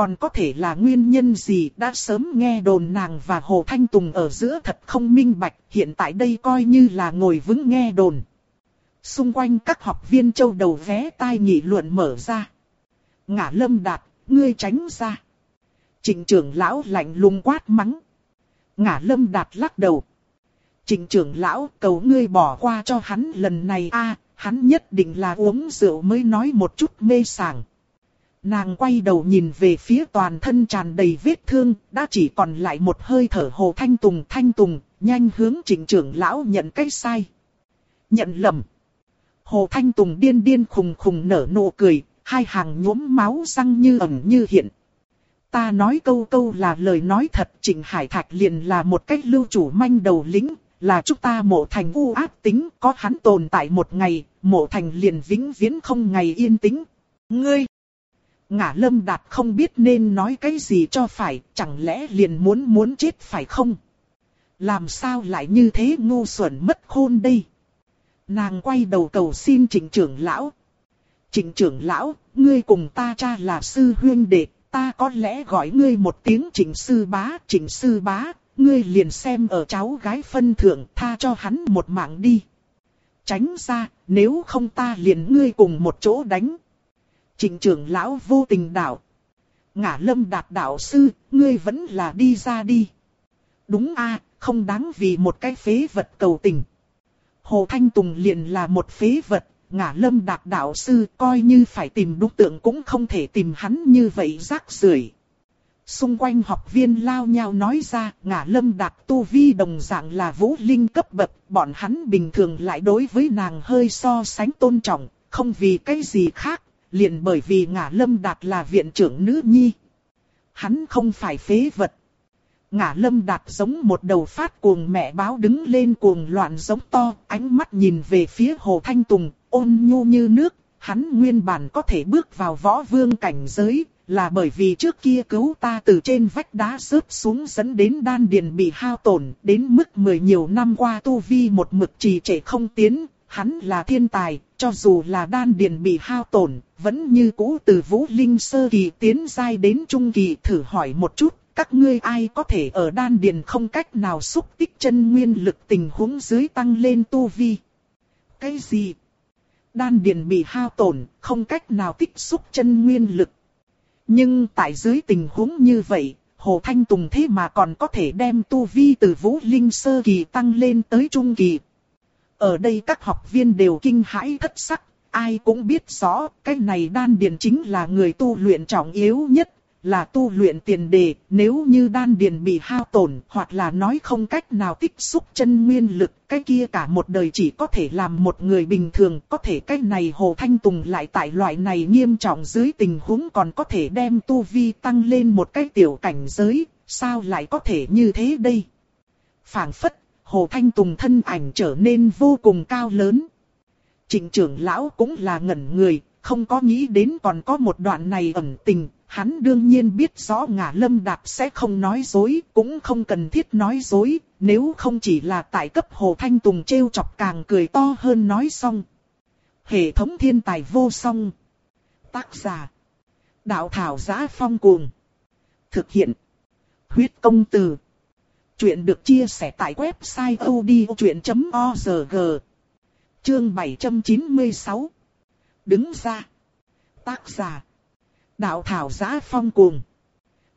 Còn có thể là nguyên nhân gì đã sớm nghe đồn nàng và Hồ Thanh Tùng ở giữa thật không minh bạch, hiện tại đây coi như là ngồi vững nghe đồn. Xung quanh các học viên châu đầu vé tai nghị luận mở ra. ngã lâm đạt, ngươi tránh ra. Trịnh trưởng lão lạnh lùng quát mắng. ngã lâm đạt lắc đầu. Trịnh trưởng lão cầu ngươi bỏ qua cho hắn lần này a hắn nhất định là uống rượu mới nói một chút mê sảng. Nàng quay đầu nhìn về phía toàn thân tràn đầy vết thương, đã chỉ còn lại một hơi thở hồ thanh tùng thanh tùng, nhanh hướng trịnh trưởng lão nhận cái sai. Nhận lầm. Hồ thanh tùng điên điên khùng khùng nở nụ cười, hai hàng nhuốm máu răng như ẩn như hiện. Ta nói câu câu là lời nói thật, Trịnh Hải Thạch liền là một cách lưu chủ manh đầu lính, là chúng ta mộ thành u ác tính, có hắn tồn tại một ngày, mộ thành liền vĩnh viễn không ngày yên tĩnh. Ngươi! Ngã lâm đạt không biết nên nói cái gì cho phải, chẳng lẽ liền muốn muốn chết phải không? Làm sao lại như thế ngu xuẩn mất khôn đây? Nàng quay đầu cầu xin trịnh trưởng lão. Trịnh trưởng lão, ngươi cùng ta cha là sư huyên đệ, ta có lẽ gọi ngươi một tiếng trịnh sư bá, trịnh sư bá, ngươi liền xem ở cháu gái phân thượng tha cho hắn một mạng đi. Tránh ra, nếu không ta liền ngươi cùng một chỗ đánh. Trịnh trưởng lão vô tình đạo. Ngả lâm đạt đạo sư, ngươi vẫn là đi ra đi. Đúng a không đáng vì một cái phế vật cầu tình. Hồ Thanh Tùng liền là một phế vật, ngả lâm đạt đạo sư coi như phải tìm đúng tượng cũng không thể tìm hắn như vậy rác rưởi. Xung quanh học viên lao nhau nói ra, ngả lâm đạt tu vi đồng dạng là vũ linh cấp bậc, bọn hắn bình thường lại đối với nàng hơi so sánh tôn trọng, không vì cái gì khác, liền bởi vì ngả lâm đạt là viện trưởng nữ nhi. Hắn không phải phế vật. Ngả lâm đạt giống một đầu phát cuồng mẹ báo đứng lên cuồng loạn giống to, ánh mắt nhìn về phía Hồ Thanh Tùng, ôn nhu như nước, hắn nguyên bản có thể bước vào võ vương cảnh giới, là bởi vì trước kia cứu ta từ trên vách đá rớt xuống dẫn đến đan điền bị hao tổn, đến mức mười nhiều năm qua tu vi một mực trì trệ không tiến, hắn là thiên tài, cho dù là đan điền bị hao tổn, vẫn như cũ từ vũ linh sơ kỳ tiến giai đến trung kỳ thử hỏi một chút, các ngươi ai có thể ở đan điền không cách nào xúc tích chân nguyên lực tình huống dưới tăng lên tu vi. Cái gì? Đan điền bị hao tổn, không cách nào tích xúc chân nguyên lực. Nhưng tại dưới tình huống như vậy, Hồ Thanh Tùng thế mà còn có thể đem tu vi từ vũ linh sơ kỳ tăng lên tới trung kỳ. Ở đây các học viên đều kinh hãi thất sắc, ai cũng biết rõ cái này đan điền chính là người tu luyện trọng yếu nhất, là tu luyện tiền đề, nếu như đan điền bị hao tổn hoặc là nói không cách nào tích xúc chân nguyên lực, cái kia cả một đời chỉ có thể làm một người bình thường, có thể cái này Hồ Thanh Tùng lại tại loại này nghiêm trọng dưới tình huống còn có thể đem tu vi tăng lên một cái tiểu cảnh giới, sao lại có thể như thế đây? phảng phất, Hồ Thanh Tùng thân ảnh trở nên vô cùng cao lớn. Trịnh trưởng lão cũng là ngẩn người, không có nghĩ đến còn có một đoạn này ẩn tình, hắn đương nhiên biết rõ ngả lâm đạt sẽ không nói dối, cũng không cần thiết nói dối, nếu không chỉ là tại cấp Hồ Thanh Tùng treo chọc càng cười to hơn nói xong. Hệ thống thiên tài vô song. Tác giả. Đạo thảo giá phong cuồng. Thực hiện. Huyết công từ. Chuyện được chia sẻ tại website odchuyện.org. Chương 796. Đứng ra. Tác giả. Đạo thảo giá phong cuồng.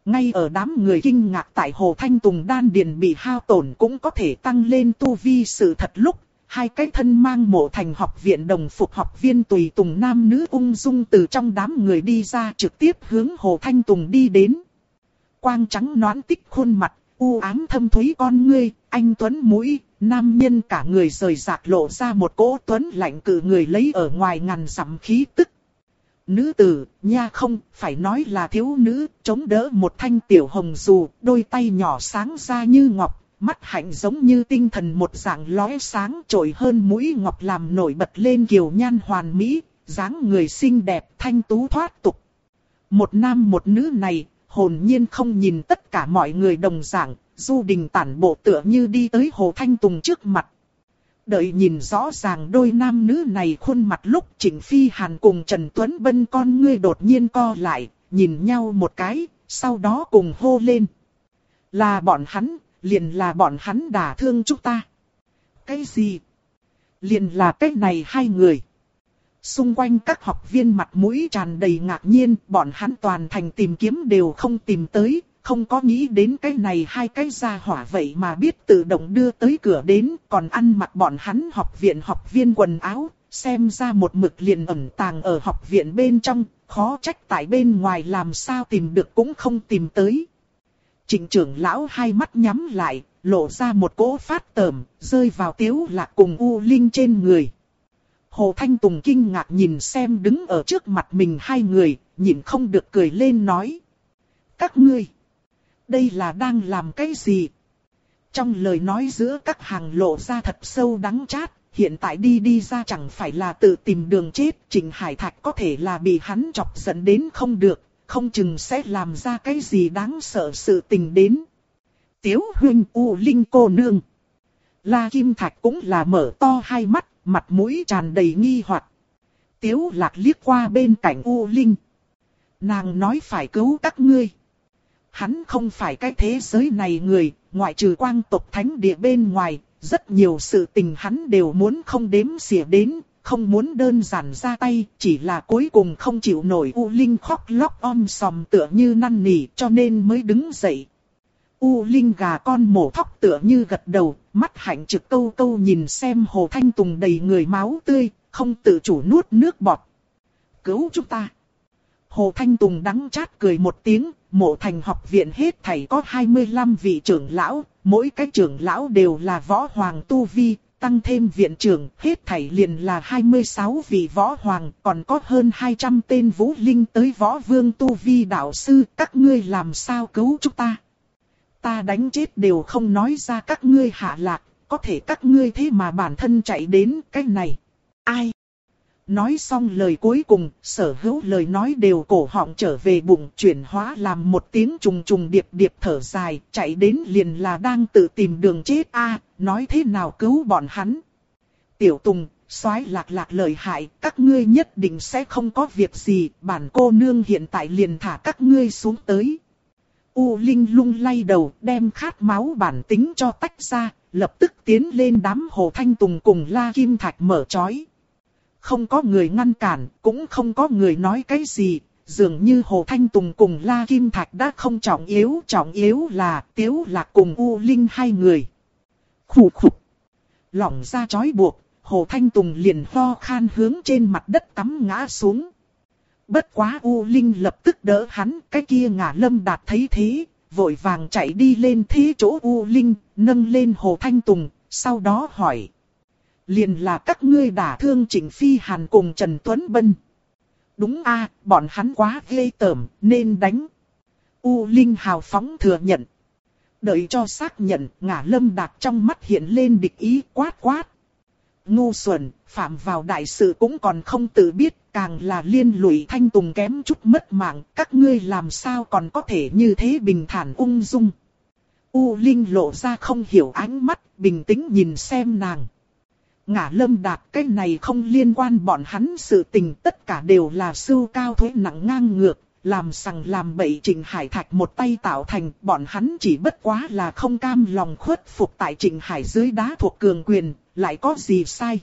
Ngay ở đám người kinh ngạc tại Hồ Thanh Tùng đan điền bị hao tổn cũng có thể tăng lên tu vi sự thật lúc. Hai cái thân mang mộ thành học viện đồng phục học viên tùy tùng nam nữ ung dung từ trong đám người đi ra trực tiếp hướng Hồ Thanh Tùng đi đến. Quang trắng noãn tích khuôn mặt, u ám thâm thúy con ngươi, anh Tuấn mũi, nam nhân cả người rời rạc lộ ra một cỗ Tuấn lạnh cử người lấy ở ngoài ngàn dặm khí tức Nữ tử, nha không, phải nói là thiếu nữ, chống đỡ một thanh tiểu hồng dù, đôi tay nhỏ sáng ra như ngọc, mắt hạnh giống như tinh thần một dạng lóe sáng trội hơn mũi ngọc làm nổi bật lên kiều nhan hoàn mỹ, dáng người xinh đẹp thanh tú thoát tục. Một nam một nữ này, hồn nhiên không nhìn tất cả mọi người đồng dạng, du đình tản bộ tựa như đi tới Hồ Thanh Tùng trước mặt, Đợi nhìn rõ ràng đôi nam nữ này khuôn mặt lúc Trịnh Phi Hàn cùng Trần Tuấn Bân con ngươi đột nhiên co lại, nhìn nhau một cái, sau đó cùng hô lên. Là bọn hắn, liền là bọn hắn đả thương chúng ta. Cái gì? Liền là cái này hai người. Xung quanh các học viên mặt mũi tràn đầy ngạc nhiên, bọn hắn toàn thành tìm kiếm đều không tìm tới, không có nghĩ đến cái này hai cái gia hỏa vậy mà biết tự động đưa tới cửa đến, còn ăn mặc bọn hắn học viện học viên quần áo, xem ra một mực liền ẩn tàng ở học viện bên trong, khó trách tại bên ngoài làm sao tìm được cũng không tìm tới. Trịnh trưởng lão hai mắt nhắm lại, lộ ra một cỗ phát tờm, rơi vào tiếu lạc cùng U Linh trên người. Hồ Thanh Tùng kinh ngạc nhìn xem đứng ở trước mặt mình hai người, nhìn không được cười lên nói. Các ngươi, đây là đang làm cái gì? Trong lời nói giữa các hàng lộ ra thật sâu đắng chát, hiện tại đi đi ra chẳng phải là tự tìm đường chết, Trình Hải Thạch có thể là bị hắn chọc giận đến không được, không chừng sẽ làm ra cái gì đáng sợ sự tình đến. Tiếu huynh U Linh cô nương. La Kim Thạch cũng là mở to hai mắt, mặt mũi tràn đầy nghi hoặc. Tiếu lạc liếc qua bên cạnh U Linh. Nàng nói phải cứu các ngươi hắn không phải cái thế giới này người, ngoại trừ quang tộc thánh địa bên ngoài, rất nhiều sự tình hắn đều muốn không đếm xỉa đến, không muốn đơn giản ra tay, chỉ là cuối cùng không chịu nổi U Linh khóc lóc om sòm tựa như năn nỉ cho nên mới đứng dậy. U Linh gà con mổ thóc tựa như gật đầu, mắt hạnh trực câu câu nhìn xem Hồ Thanh Tùng đầy người máu tươi, không tự chủ nuốt nước bọt. Cứu chúng ta! Hồ Thanh Tùng đắng chát cười một tiếng, mộ thành học viện hết thảy có 25 vị trưởng lão, mỗi cái trưởng lão đều là võ hoàng tu vi, tăng thêm viện trưởng, hết thảy liền là 26 vị võ hoàng, còn có hơn 200 tên vũ linh tới võ vương tu vi đạo sư, các ngươi làm sao cứu chúng ta? Ta đánh chết đều không nói ra các ngươi hạ lạc, có thể các ngươi thế mà bản thân chạy đến cái này. Ai? Nói xong lời cuối cùng, sở hữu lời nói đều cổ họng trở về bụng chuyển hóa làm một tiếng trùng trùng điệp điệp thở dài, chạy đến liền là đang tự tìm đường chết a nói thế nào cứu bọn hắn. Tiểu Tùng, soái lạc lạc lời hại, các ngươi nhất định sẽ không có việc gì, bản cô nương hiện tại liền thả các ngươi xuống tới. U Linh lung lay đầu, đem khát máu bản tính cho tách ra, lập tức tiến lên đám hồ thanh tùng cùng la kim thạch mở chói không có người ngăn cản, cũng không có người nói cái gì, dường như Hồ Thanh Tùng cùng La Kim Thạch đã không trọng yếu, trọng yếu là Tiếu Lạc cùng U Linh hai người. Khủ khục, lỏng ra chói buộc, Hồ Thanh Tùng liền ho khan hướng trên mặt đất tắm ngã xuống. Bất quá U Linh lập tức đỡ hắn, cái kia ngả lâm đạt thấy thế, vội vàng chạy đi lên thế chỗ U Linh, nâng lên Hồ Thanh Tùng, sau đó hỏi. Liền là các ngươi đả thương Trịnh Phi Hàn cùng Trần Tuấn Bân. Đúng a, bọn hắn quá ghê tởm, nên đánh. U Linh hào phóng thừa nhận. Đợi cho xác nhận, ngả lâm đạc trong mắt hiện lên địch ý quát quát. ngu xuẩn, phạm vào đại sự cũng còn không tự biết, càng là liên lụy thanh tùng kém chút mất mạng, các ngươi làm sao còn có thể như thế bình thản ung dung. U Linh lộ ra không hiểu ánh mắt, bình tĩnh nhìn xem nàng. Ngả lâm đạt cái này không liên quan bọn hắn sự tình tất cả đều là sưu cao thuế nặng ngang ngược, làm sằng làm bậy Trịnh Hải Thạch một tay tạo thành, bọn hắn chỉ bất quá là không cam lòng khuất phục tại Trịnh Hải dưới đá thuộc cường quyền, lại có gì sai.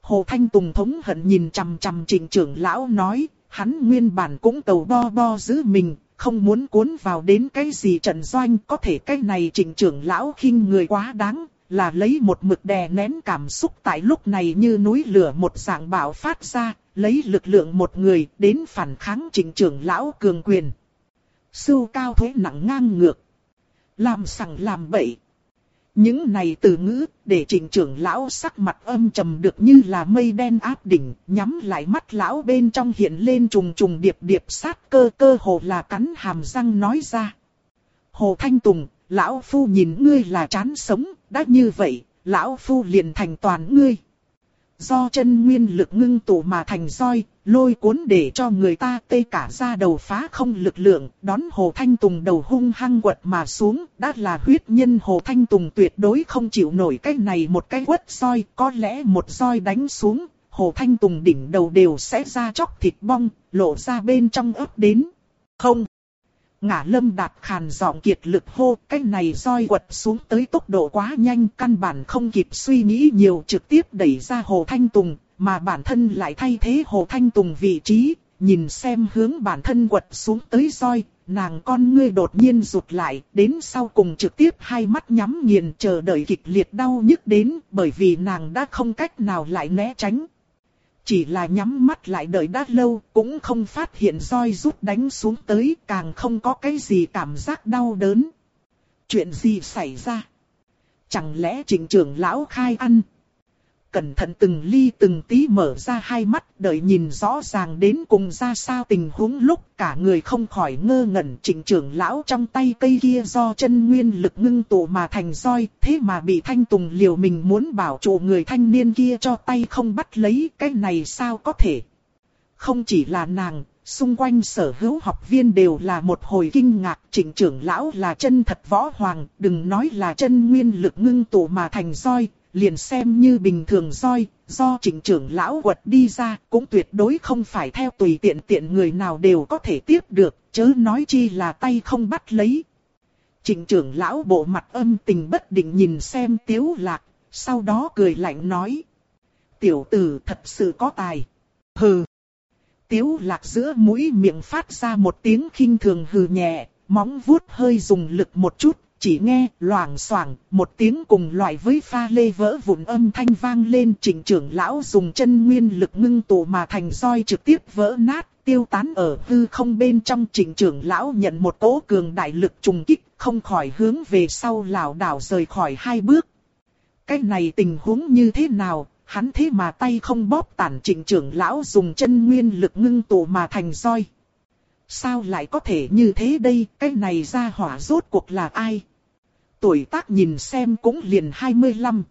Hồ Thanh Tùng thống hận nhìn chằm chằm Trịnh trưởng lão nói, hắn nguyên bản cũng cầu bo bo giữ mình, không muốn cuốn vào đến cái gì trận doanh, có thể cái này Trịnh trưởng lão khinh người quá đáng, là lấy một mực đè nén cảm xúc tại lúc này như núi lửa một dạng bạo phát ra, lấy lực lượng một người đến phản kháng chính trưởng lão cường quyền. Sưu cao thuế nặng ngang ngược. Làm sằng làm bậy. Những này từ ngữ để trình trưởng lão sắc mặt âm trầm được như là mây đen áp đỉnh, nhắm lại mắt lão bên trong hiện lên trùng trùng điệp điệp sát cơ cơ hồ là cắn hàm răng nói ra. Hồ Thanh Tùng, lão phu nhìn ngươi là chán sống, đã như vậy, lão phu liền thành toàn ngươi do chân nguyên lực ngưng tụ mà thành roi, lôi cuốn để cho người ta tê cả ra đầu phá không lực lượng, đón Hồ Thanh Tùng đầu hung hăng quật mà xuống, đã là huyết nhân Hồ Thanh Tùng tuyệt đối không chịu nổi cái này một cái quất roi, có lẽ một roi đánh xuống, Hồ Thanh Tùng đỉnh đầu đều sẽ ra chóc thịt bong, lộ ra bên trong ớt đến. Không! Ngã lâm đạt khàn giọng kiệt lực hô, cái này roi quật xuống tới tốc độ quá nhanh, căn bản không kịp suy nghĩ nhiều trực tiếp đẩy ra Hồ Thanh Tùng, mà bản thân lại thay thế Hồ Thanh Tùng vị trí, nhìn xem hướng bản thân quật xuống tới roi, nàng con ngươi đột nhiên rụt lại, đến sau cùng trực tiếp hai mắt nhắm nghiền chờ đợi kịch liệt đau nhức đến, bởi vì nàng đã không cách nào lại né tránh. Chỉ là nhắm mắt lại đợi đã lâu, cũng không phát hiện roi rút đánh xuống tới, càng không có cái gì cảm giác đau đớn. Chuyện gì xảy ra? Chẳng lẽ trình trưởng lão khai ăn? Cẩn thận từng ly từng tí mở ra hai mắt đợi nhìn rõ ràng đến cùng ra sao tình huống lúc cả người không khỏi ngơ ngẩn chỉnh trưởng lão trong tay cây kia do chân nguyên lực ngưng tụ mà thành roi thế mà bị thanh tùng liều mình muốn bảo trụ người thanh niên kia cho tay không bắt lấy cái này sao có thể. Không chỉ là nàng, xung quanh sở hữu học viên đều là một hồi kinh ngạc trịnh trưởng lão là chân thật võ hoàng, đừng nói là chân nguyên lực ngưng tụ mà thành roi, liền xem như bình thường roi, do trịnh trưởng lão quật đi ra, cũng tuyệt đối không phải theo tùy tiện tiện người nào đều có thể tiếp được, chớ nói chi là tay không bắt lấy. Trịnh trưởng lão bộ mặt âm tình bất định nhìn xem tiếu lạc, sau đó cười lạnh nói. Tiểu tử thật sự có tài. Hừ. Tiếu lạc giữa mũi miệng phát ra một tiếng khinh thường hừ nhẹ, móng vuốt hơi dùng lực một chút, chỉ nghe loảng xoảng một tiếng cùng loại với pha lê vỡ vụn âm thanh vang lên trịnh trưởng lão dùng chân nguyên lực ngưng tụ mà thành roi trực tiếp vỡ nát tiêu tán ở hư không bên trong trịnh trưởng lão nhận một cỗ cường đại lực trùng kích không khỏi hướng về sau lảo đảo rời khỏi hai bước. Cái này tình huống như thế nào, hắn thế mà tay không bóp tản trịnh trưởng lão dùng chân nguyên lực ngưng tụ mà thành roi. Sao lại có thể như thế đây, cái này ra hỏa rốt cuộc là ai? Tuổi tác nhìn xem cũng liền 25.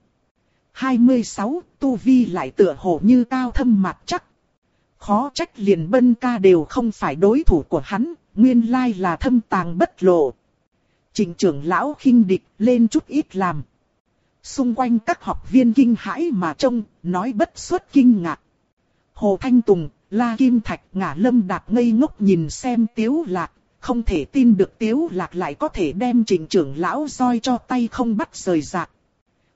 26, tu vi lại tựa hồ như cao thâm mặt chắc. Khó trách liền bân ca đều không phải đối thủ của hắn, nguyên lai là thâm tàng bất lộ. Trình trưởng lão khinh địch lên chút ít làm. Xung quanh các học viên kinh hãi mà trông, nói bất xuất kinh ngạc. Hồ Thanh Tùng, La Kim Thạch, Ngả Lâm Đạt ngây ngốc nhìn xem Tiếu Lạc, không thể tin được tiếu lạc lại có thể đem trình trưởng lão roi cho tay không bắt rời rạc.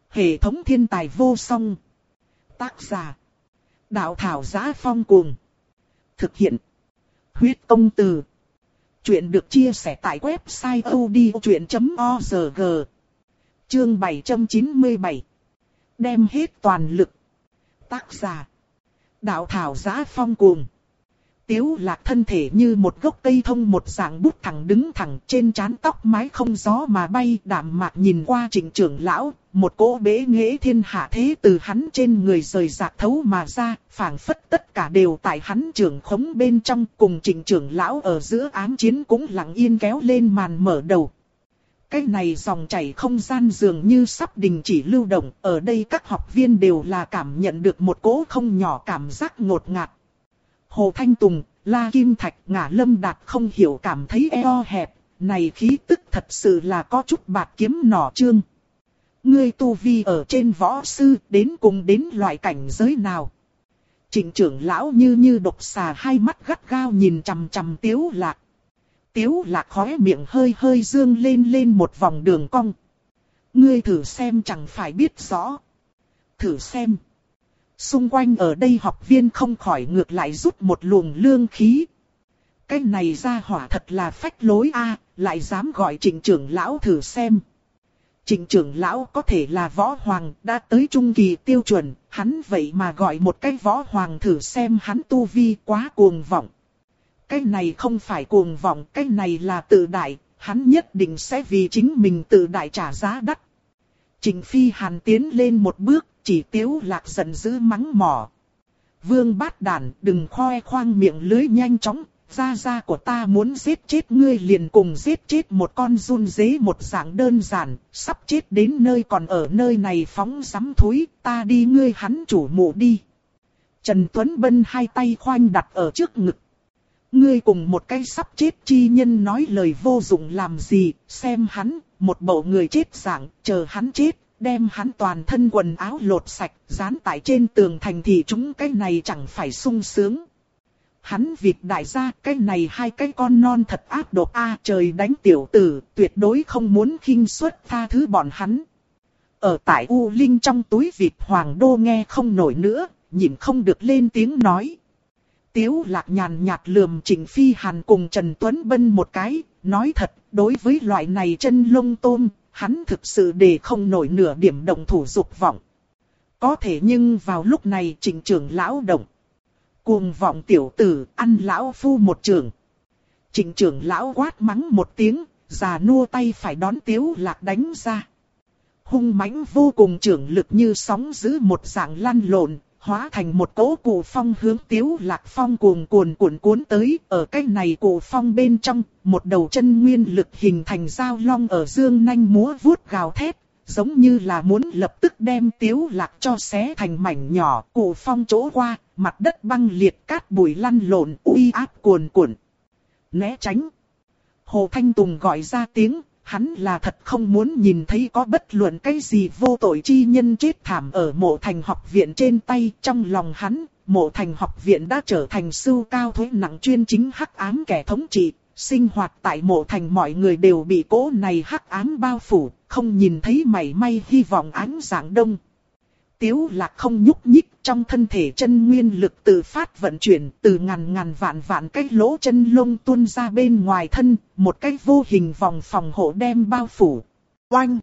Hệ thống thiên tài vô song. Tác giả. Đạo thảo giá phong cuồng. Thực hiện. Huyết công từ. Chuyện được chia sẻ tại website odchuyện.org. Chương 797. Đem hết toàn lực. Tác giả. Đạo thảo giá phong cuồng. Tiếu lạc thân thể như một gốc cây thông một dạng bút thẳng đứng thẳng trên trán tóc mái không gió mà bay đạm mạc nhìn qua trịnh trưởng lão, một cỗ bế nghệ thiên hạ thế từ hắn trên người rời rạc thấu mà ra, phảng phất tất cả đều tại hắn trưởng khống bên trong cùng trịnh trưởng lão ở giữa ám chiến cũng lặng yên kéo lên màn mở đầu. Cái này dòng chảy không gian dường như sắp đình chỉ lưu động, ở đây các học viên đều là cảm nhận được một cỗ không nhỏ cảm giác ngột ngạt. Hồ Thanh Tùng, La Kim Thạch, Ngả Lâm Đạt không hiểu cảm thấy eo hẹp, này khí tức thật sự là có chút bạc kiếm nỏ trương. Ngươi tu vi ở trên võ sư đến cùng đến loại cảnh giới nào? Trịnh trưởng lão như như độc xà hai mắt gắt gao nhìn chằm chằm tiếu lạc. Tiếu lạc khóe miệng hơi hơi dương lên lên một vòng đường cong. Ngươi thử xem chẳng phải biết rõ. Thử xem. Xung quanh ở đây học viên không khỏi ngược lại rút một luồng lương khí. Cái này ra hỏa thật là phách lối a, lại dám gọi trịnh trưởng lão thử xem. Trịnh trưởng lão có thể là võ hoàng, đã tới trung kỳ tiêu chuẩn, hắn vậy mà gọi một cái võ hoàng thử xem hắn tu vi quá cuồng vọng. Cái này không phải cuồng vọng, cái này là tự đại, hắn nhất định sẽ vì chính mình tự đại trả giá đắt. Trịnh Phi Hàn tiến lên một bước, chỉ tiếu lạc giận dữ mắng mỏ. Vương bát đàn, đừng khoe khoang miệng lưới nhanh chóng, gia gia của ta muốn giết chết ngươi liền cùng giết chết một con run dế một dạng đơn giản, sắp chết đến nơi còn ở nơi này phóng sắm thúi, ta đi ngươi hắn chủ mộ đi. Trần Tuấn Bân hai tay khoanh đặt ở trước ngực. Ngươi cùng một cái sắp chết chi nhân nói lời vô dụng làm gì, xem hắn, một bộ người chết dạng, chờ hắn chết, đem hắn toàn thân quần áo lột sạch, dán tại trên tường thành thì chúng cái này chẳng phải sung sướng. Hắn vịt đại gia, cái này hai cái con non thật ác độc a trời đánh tiểu tử, tuyệt đối không muốn khinh suất tha thứ bọn hắn. Ở tại U Linh trong túi vịt hoàng đô nghe không nổi nữa, nhìn không được lên tiếng nói. Tiếu lạc nhàn nhạt lườm Trình Phi Hàn cùng Trần Tuấn Bân một cái, nói thật, đối với loại này chân lông tôm, hắn thực sự để không nổi nửa điểm động thủ dục vọng. Có thể nhưng vào lúc này trình trưởng lão động. Cuồng vọng tiểu tử, ăn lão phu một trường. trình trưởng lão quát mắng một tiếng, già nua tay phải đón tiếu lạc đánh ra. Hung mãnh vô cùng trưởng lực như sóng giữ một dạng lăn lộn, hóa thành một cỗ cụ phong hướng tiếu lạc phong cuồn cuồn cuộn cuốn tới, ở cái này cụ phong bên trong, một đầu chân nguyên lực hình thành dao long ở dương nanh múa vuốt gào thét, giống như là muốn lập tức đem tiếu lạc cho xé thành mảnh nhỏ, cụ phong chỗ qua, mặt đất băng liệt cát bụi lăn lộn, uy áp cuồn cuộn. Né tránh. Hồ Thanh Tùng gọi ra tiếng, hắn là thật không muốn nhìn thấy có bất luận cái gì vô tội chi nhân chết thảm ở mộ thành học viện trên tay. Trong lòng hắn, mộ thành học viện đã trở thành sưu cao thuế nặng chuyên chính hắc ám kẻ thống trị. Sinh hoạt tại mộ thành mọi người đều bị cố này hắc ám bao phủ, không nhìn thấy mảy may hy vọng ánh dạng đông. Tiếu lạc không nhúc nhích trong thân thể chân nguyên lực tự phát vận chuyển từ ngàn ngàn vạn vạn cái lỗ chân lông tuôn ra bên ngoài thân, một cái vô hình vòng phòng hộ đem bao phủ. Oanh!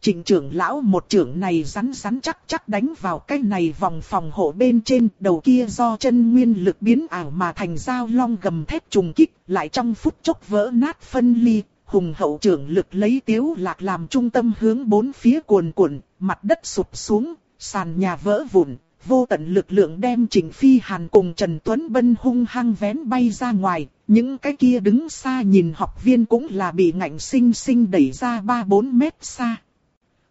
Trịnh trưởng lão một trưởng này rắn rắn chắc chắc đánh vào cái này vòng phòng hộ bên trên, đầu kia do chân nguyên lực biến ảo mà thành dao long gầm thép trùng kích, lại trong phút chốc vỡ nát phân ly, hùng hậu trưởng lực lấy tiếu lạc làm trung tâm hướng bốn phía cuồn cuộn, mặt đất sụp xuống, sàn nhà vỡ vụn, vô tận lực lượng đem Trình Phi Hàn cùng Trần Tuấn Bân hung hăng vén bay ra ngoài, những cái kia đứng xa nhìn học viên cũng là bị ngạnh sinh sinh đẩy ra 3-4 mét xa.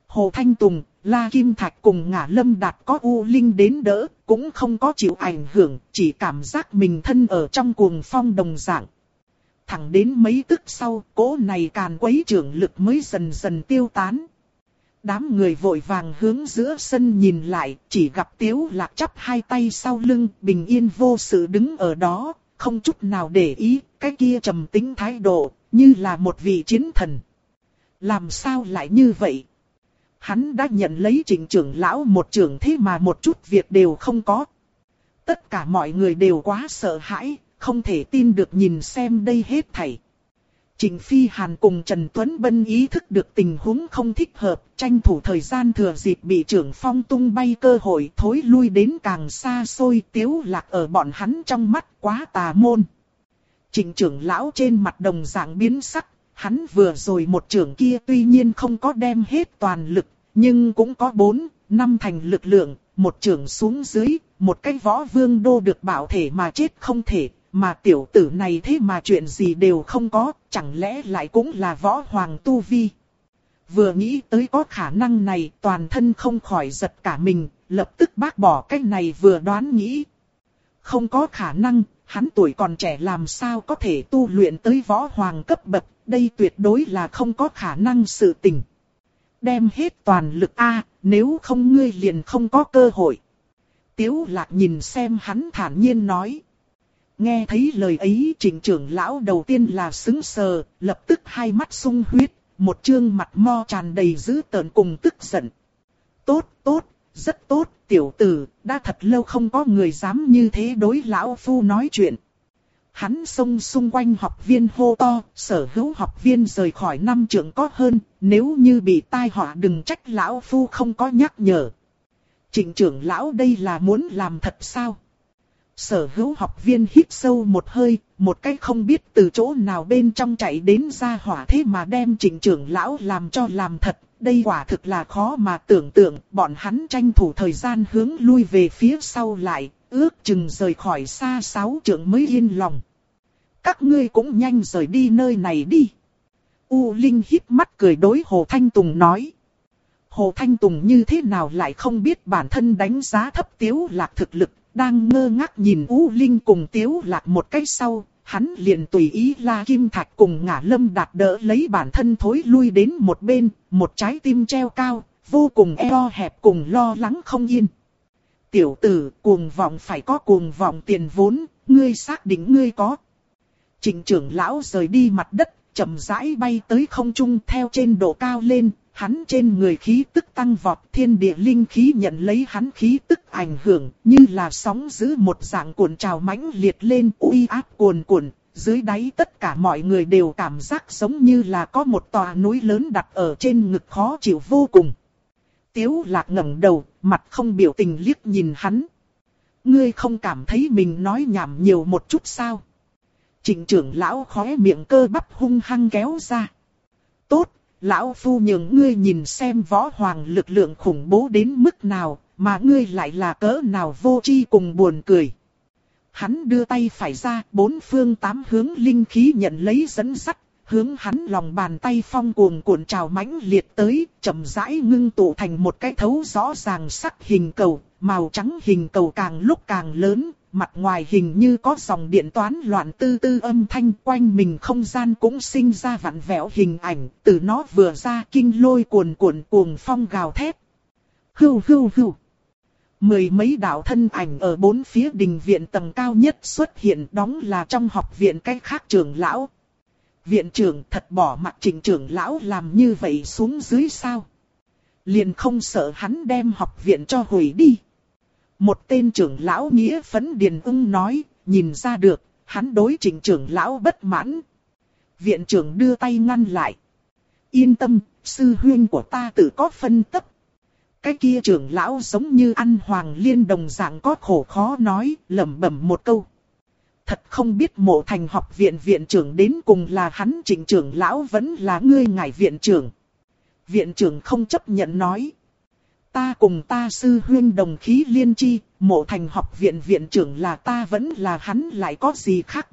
Hồ Thanh Tùng, La Kim Thạch cùng Ngã Lâm Đạt có U Linh đến đỡ, cũng không có chịu ảnh hưởng, chỉ cảm giác mình thân ở trong cuồng phong đồng dạng. Thẳng đến mấy tức sau, cố này càn quấy trưởng lực mới dần dần tiêu tán. Đám người vội vàng hướng giữa sân nhìn lại, chỉ gặp Tiếu Lạc chắp hai tay sau lưng, bình yên vô sự đứng ở đó, không chút nào để ý, cái kia trầm tính thái độ, như là một vị chiến thần. Làm sao lại như vậy? Hắn đã nhận lấy trình trưởng lão một trưởng thế mà một chút việc đều không có. Tất cả mọi người đều quá sợ hãi, không thể tin được nhìn xem đây hết thảy. Trình Phi Hàn cùng Trần Tuấn Bân ý thức được tình huống không thích hợp, tranh thủ thời gian thừa dịp bị trưởng phong tung bay cơ hội thối lui đến càng xa xôi tiếu lạc ở bọn hắn trong mắt quá tà môn. Trình trưởng lão trên mặt đồng dạng biến sắc, hắn vừa rồi một trưởng kia tuy nhiên không có đem hết toàn lực, nhưng cũng có bốn, năm thành lực lượng, một trưởng xuống dưới, một cái võ vương đô được bảo thể mà chết không thể, mà tiểu tử này thế mà chuyện gì đều không có, chẳng lẽ lại cũng là võ hoàng tu vi. Vừa nghĩ tới có khả năng này toàn thân không khỏi giật cả mình, lập tức bác bỏ cái này vừa đoán nghĩ. Không có khả năng, hắn tuổi còn trẻ làm sao có thể tu luyện tới võ hoàng cấp bậc, đây tuyệt đối là không có khả năng sự tình. Đem hết toàn lực A, nếu không ngươi liền không có cơ hội. Tiếu lạc nhìn xem hắn thản nhiên nói. Nghe thấy lời ấy trịnh trưởng lão đầu tiên là xứng sờ, lập tức hai mắt sung huyết, một trương mặt mo tràn đầy dữ tợn cùng tức giận. Tốt, tốt, rất tốt, tiểu tử, đã thật lâu không có người dám như thế đối lão phu nói chuyện. Hắn xông xung quanh học viên hô to, sở hữu học viên rời khỏi năm trưởng có hơn, nếu như bị tai họa đừng trách lão phu không có nhắc nhở. Trịnh trưởng lão đây là muốn làm thật sao? Sở hữu học viên hít sâu một hơi, một cách không biết từ chỗ nào bên trong chạy đến ra hỏa thế mà đem trình trưởng lão làm cho làm thật. Đây quả thực là khó mà tưởng tượng, bọn hắn tranh thủ thời gian hướng lui về phía sau lại, ước chừng rời khỏi xa sáu trưởng mới yên lòng. Các ngươi cũng nhanh rời đi nơi này đi. U Linh hít mắt cười đối Hồ Thanh Tùng nói. Hồ Thanh Tùng như thế nào lại không biết bản thân đánh giá thấp tiếu lạc thực lực, đang ngơ ngác nhìn U Linh cùng tiếu lạc một cái sau, hắn liền tùy ý la kim thạch cùng ngả lâm đạt đỡ lấy bản thân thối lui đến một bên, một trái tim treo cao, vô cùng eo hẹp cùng lo lắng không yên. Tiểu tử, cuồng vọng phải có cuồng vọng tiền vốn, ngươi xác định ngươi có. Trình trưởng lão rời đi mặt đất, chậm rãi bay tới không trung theo trên độ cao lên, hắn trên người khí tức tăng vọt thiên địa linh khí nhận lấy hắn khí tức ảnh hưởng như là sóng giữ một dạng cuộn trào mãnh liệt lên uy áp cuồn cuộn. Dưới đáy tất cả mọi người đều cảm giác giống như là có một tòa núi lớn đặt ở trên ngực khó chịu vô cùng. Tiếu lạc ngẩng đầu, mặt không biểu tình liếc nhìn hắn. Ngươi không cảm thấy mình nói nhảm nhiều một chút sao? Trịnh trưởng lão khóe miệng cơ bắp hung hăng kéo ra. Tốt, lão phu nhường ngươi nhìn xem võ hoàng lực lượng khủng bố đến mức nào, mà ngươi lại là cỡ nào vô tri cùng buồn cười. Hắn đưa tay phải ra, bốn phương tám hướng linh khí nhận lấy dẫn sắt, hướng hắn lòng bàn tay phong cuồng cuộn trào mãnh liệt tới, chậm rãi ngưng tụ thành một cái thấu rõ ràng sắc hình cầu, màu trắng hình cầu càng lúc càng lớn, mặt ngoài hình như có dòng điện toán loạn tư tư âm thanh quanh mình không gian cũng sinh ra vặn vẹo hình ảnh, từ nó vừa ra kinh lôi cuồn cuộn cuồng phong gào thét. Hưu hưu hưu. Mười mấy đạo thân ảnh ở bốn phía đình viện tầng cao nhất xuất hiện đóng là trong học viện cách khác trưởng lão. Viện trưởng thật bỏ mặt trình trưởng lão làm như vậy xuống dưới sao? Liền không sợ hắn đem học viện cho hủy đi. Một tên trưởng lão nghĩa phấn điền ưng nói, nhìn ra được, hắn đối trình trưởng lão bất mãn. Viện trưởng đưa tay ngăn lại. Yên tâm, sư huyên của ta tự có phân tấp. Cái kia trưởng lão giống như ăn hoàng liên đồng dạng có khổ khó nói, lẩm bẩm một câu. Thật không biết mộ thành học viện viện trưởng đến cùng là hắn trình trưởng lão vẫn là ngươi ngài viện trưởng. Viện trưởng không chấp nhận nói. Ta cùng ta sư huyên đồng khí liên chi, mộ thành học viện viện trưởng là ta vẫn là hắn lại có gì khác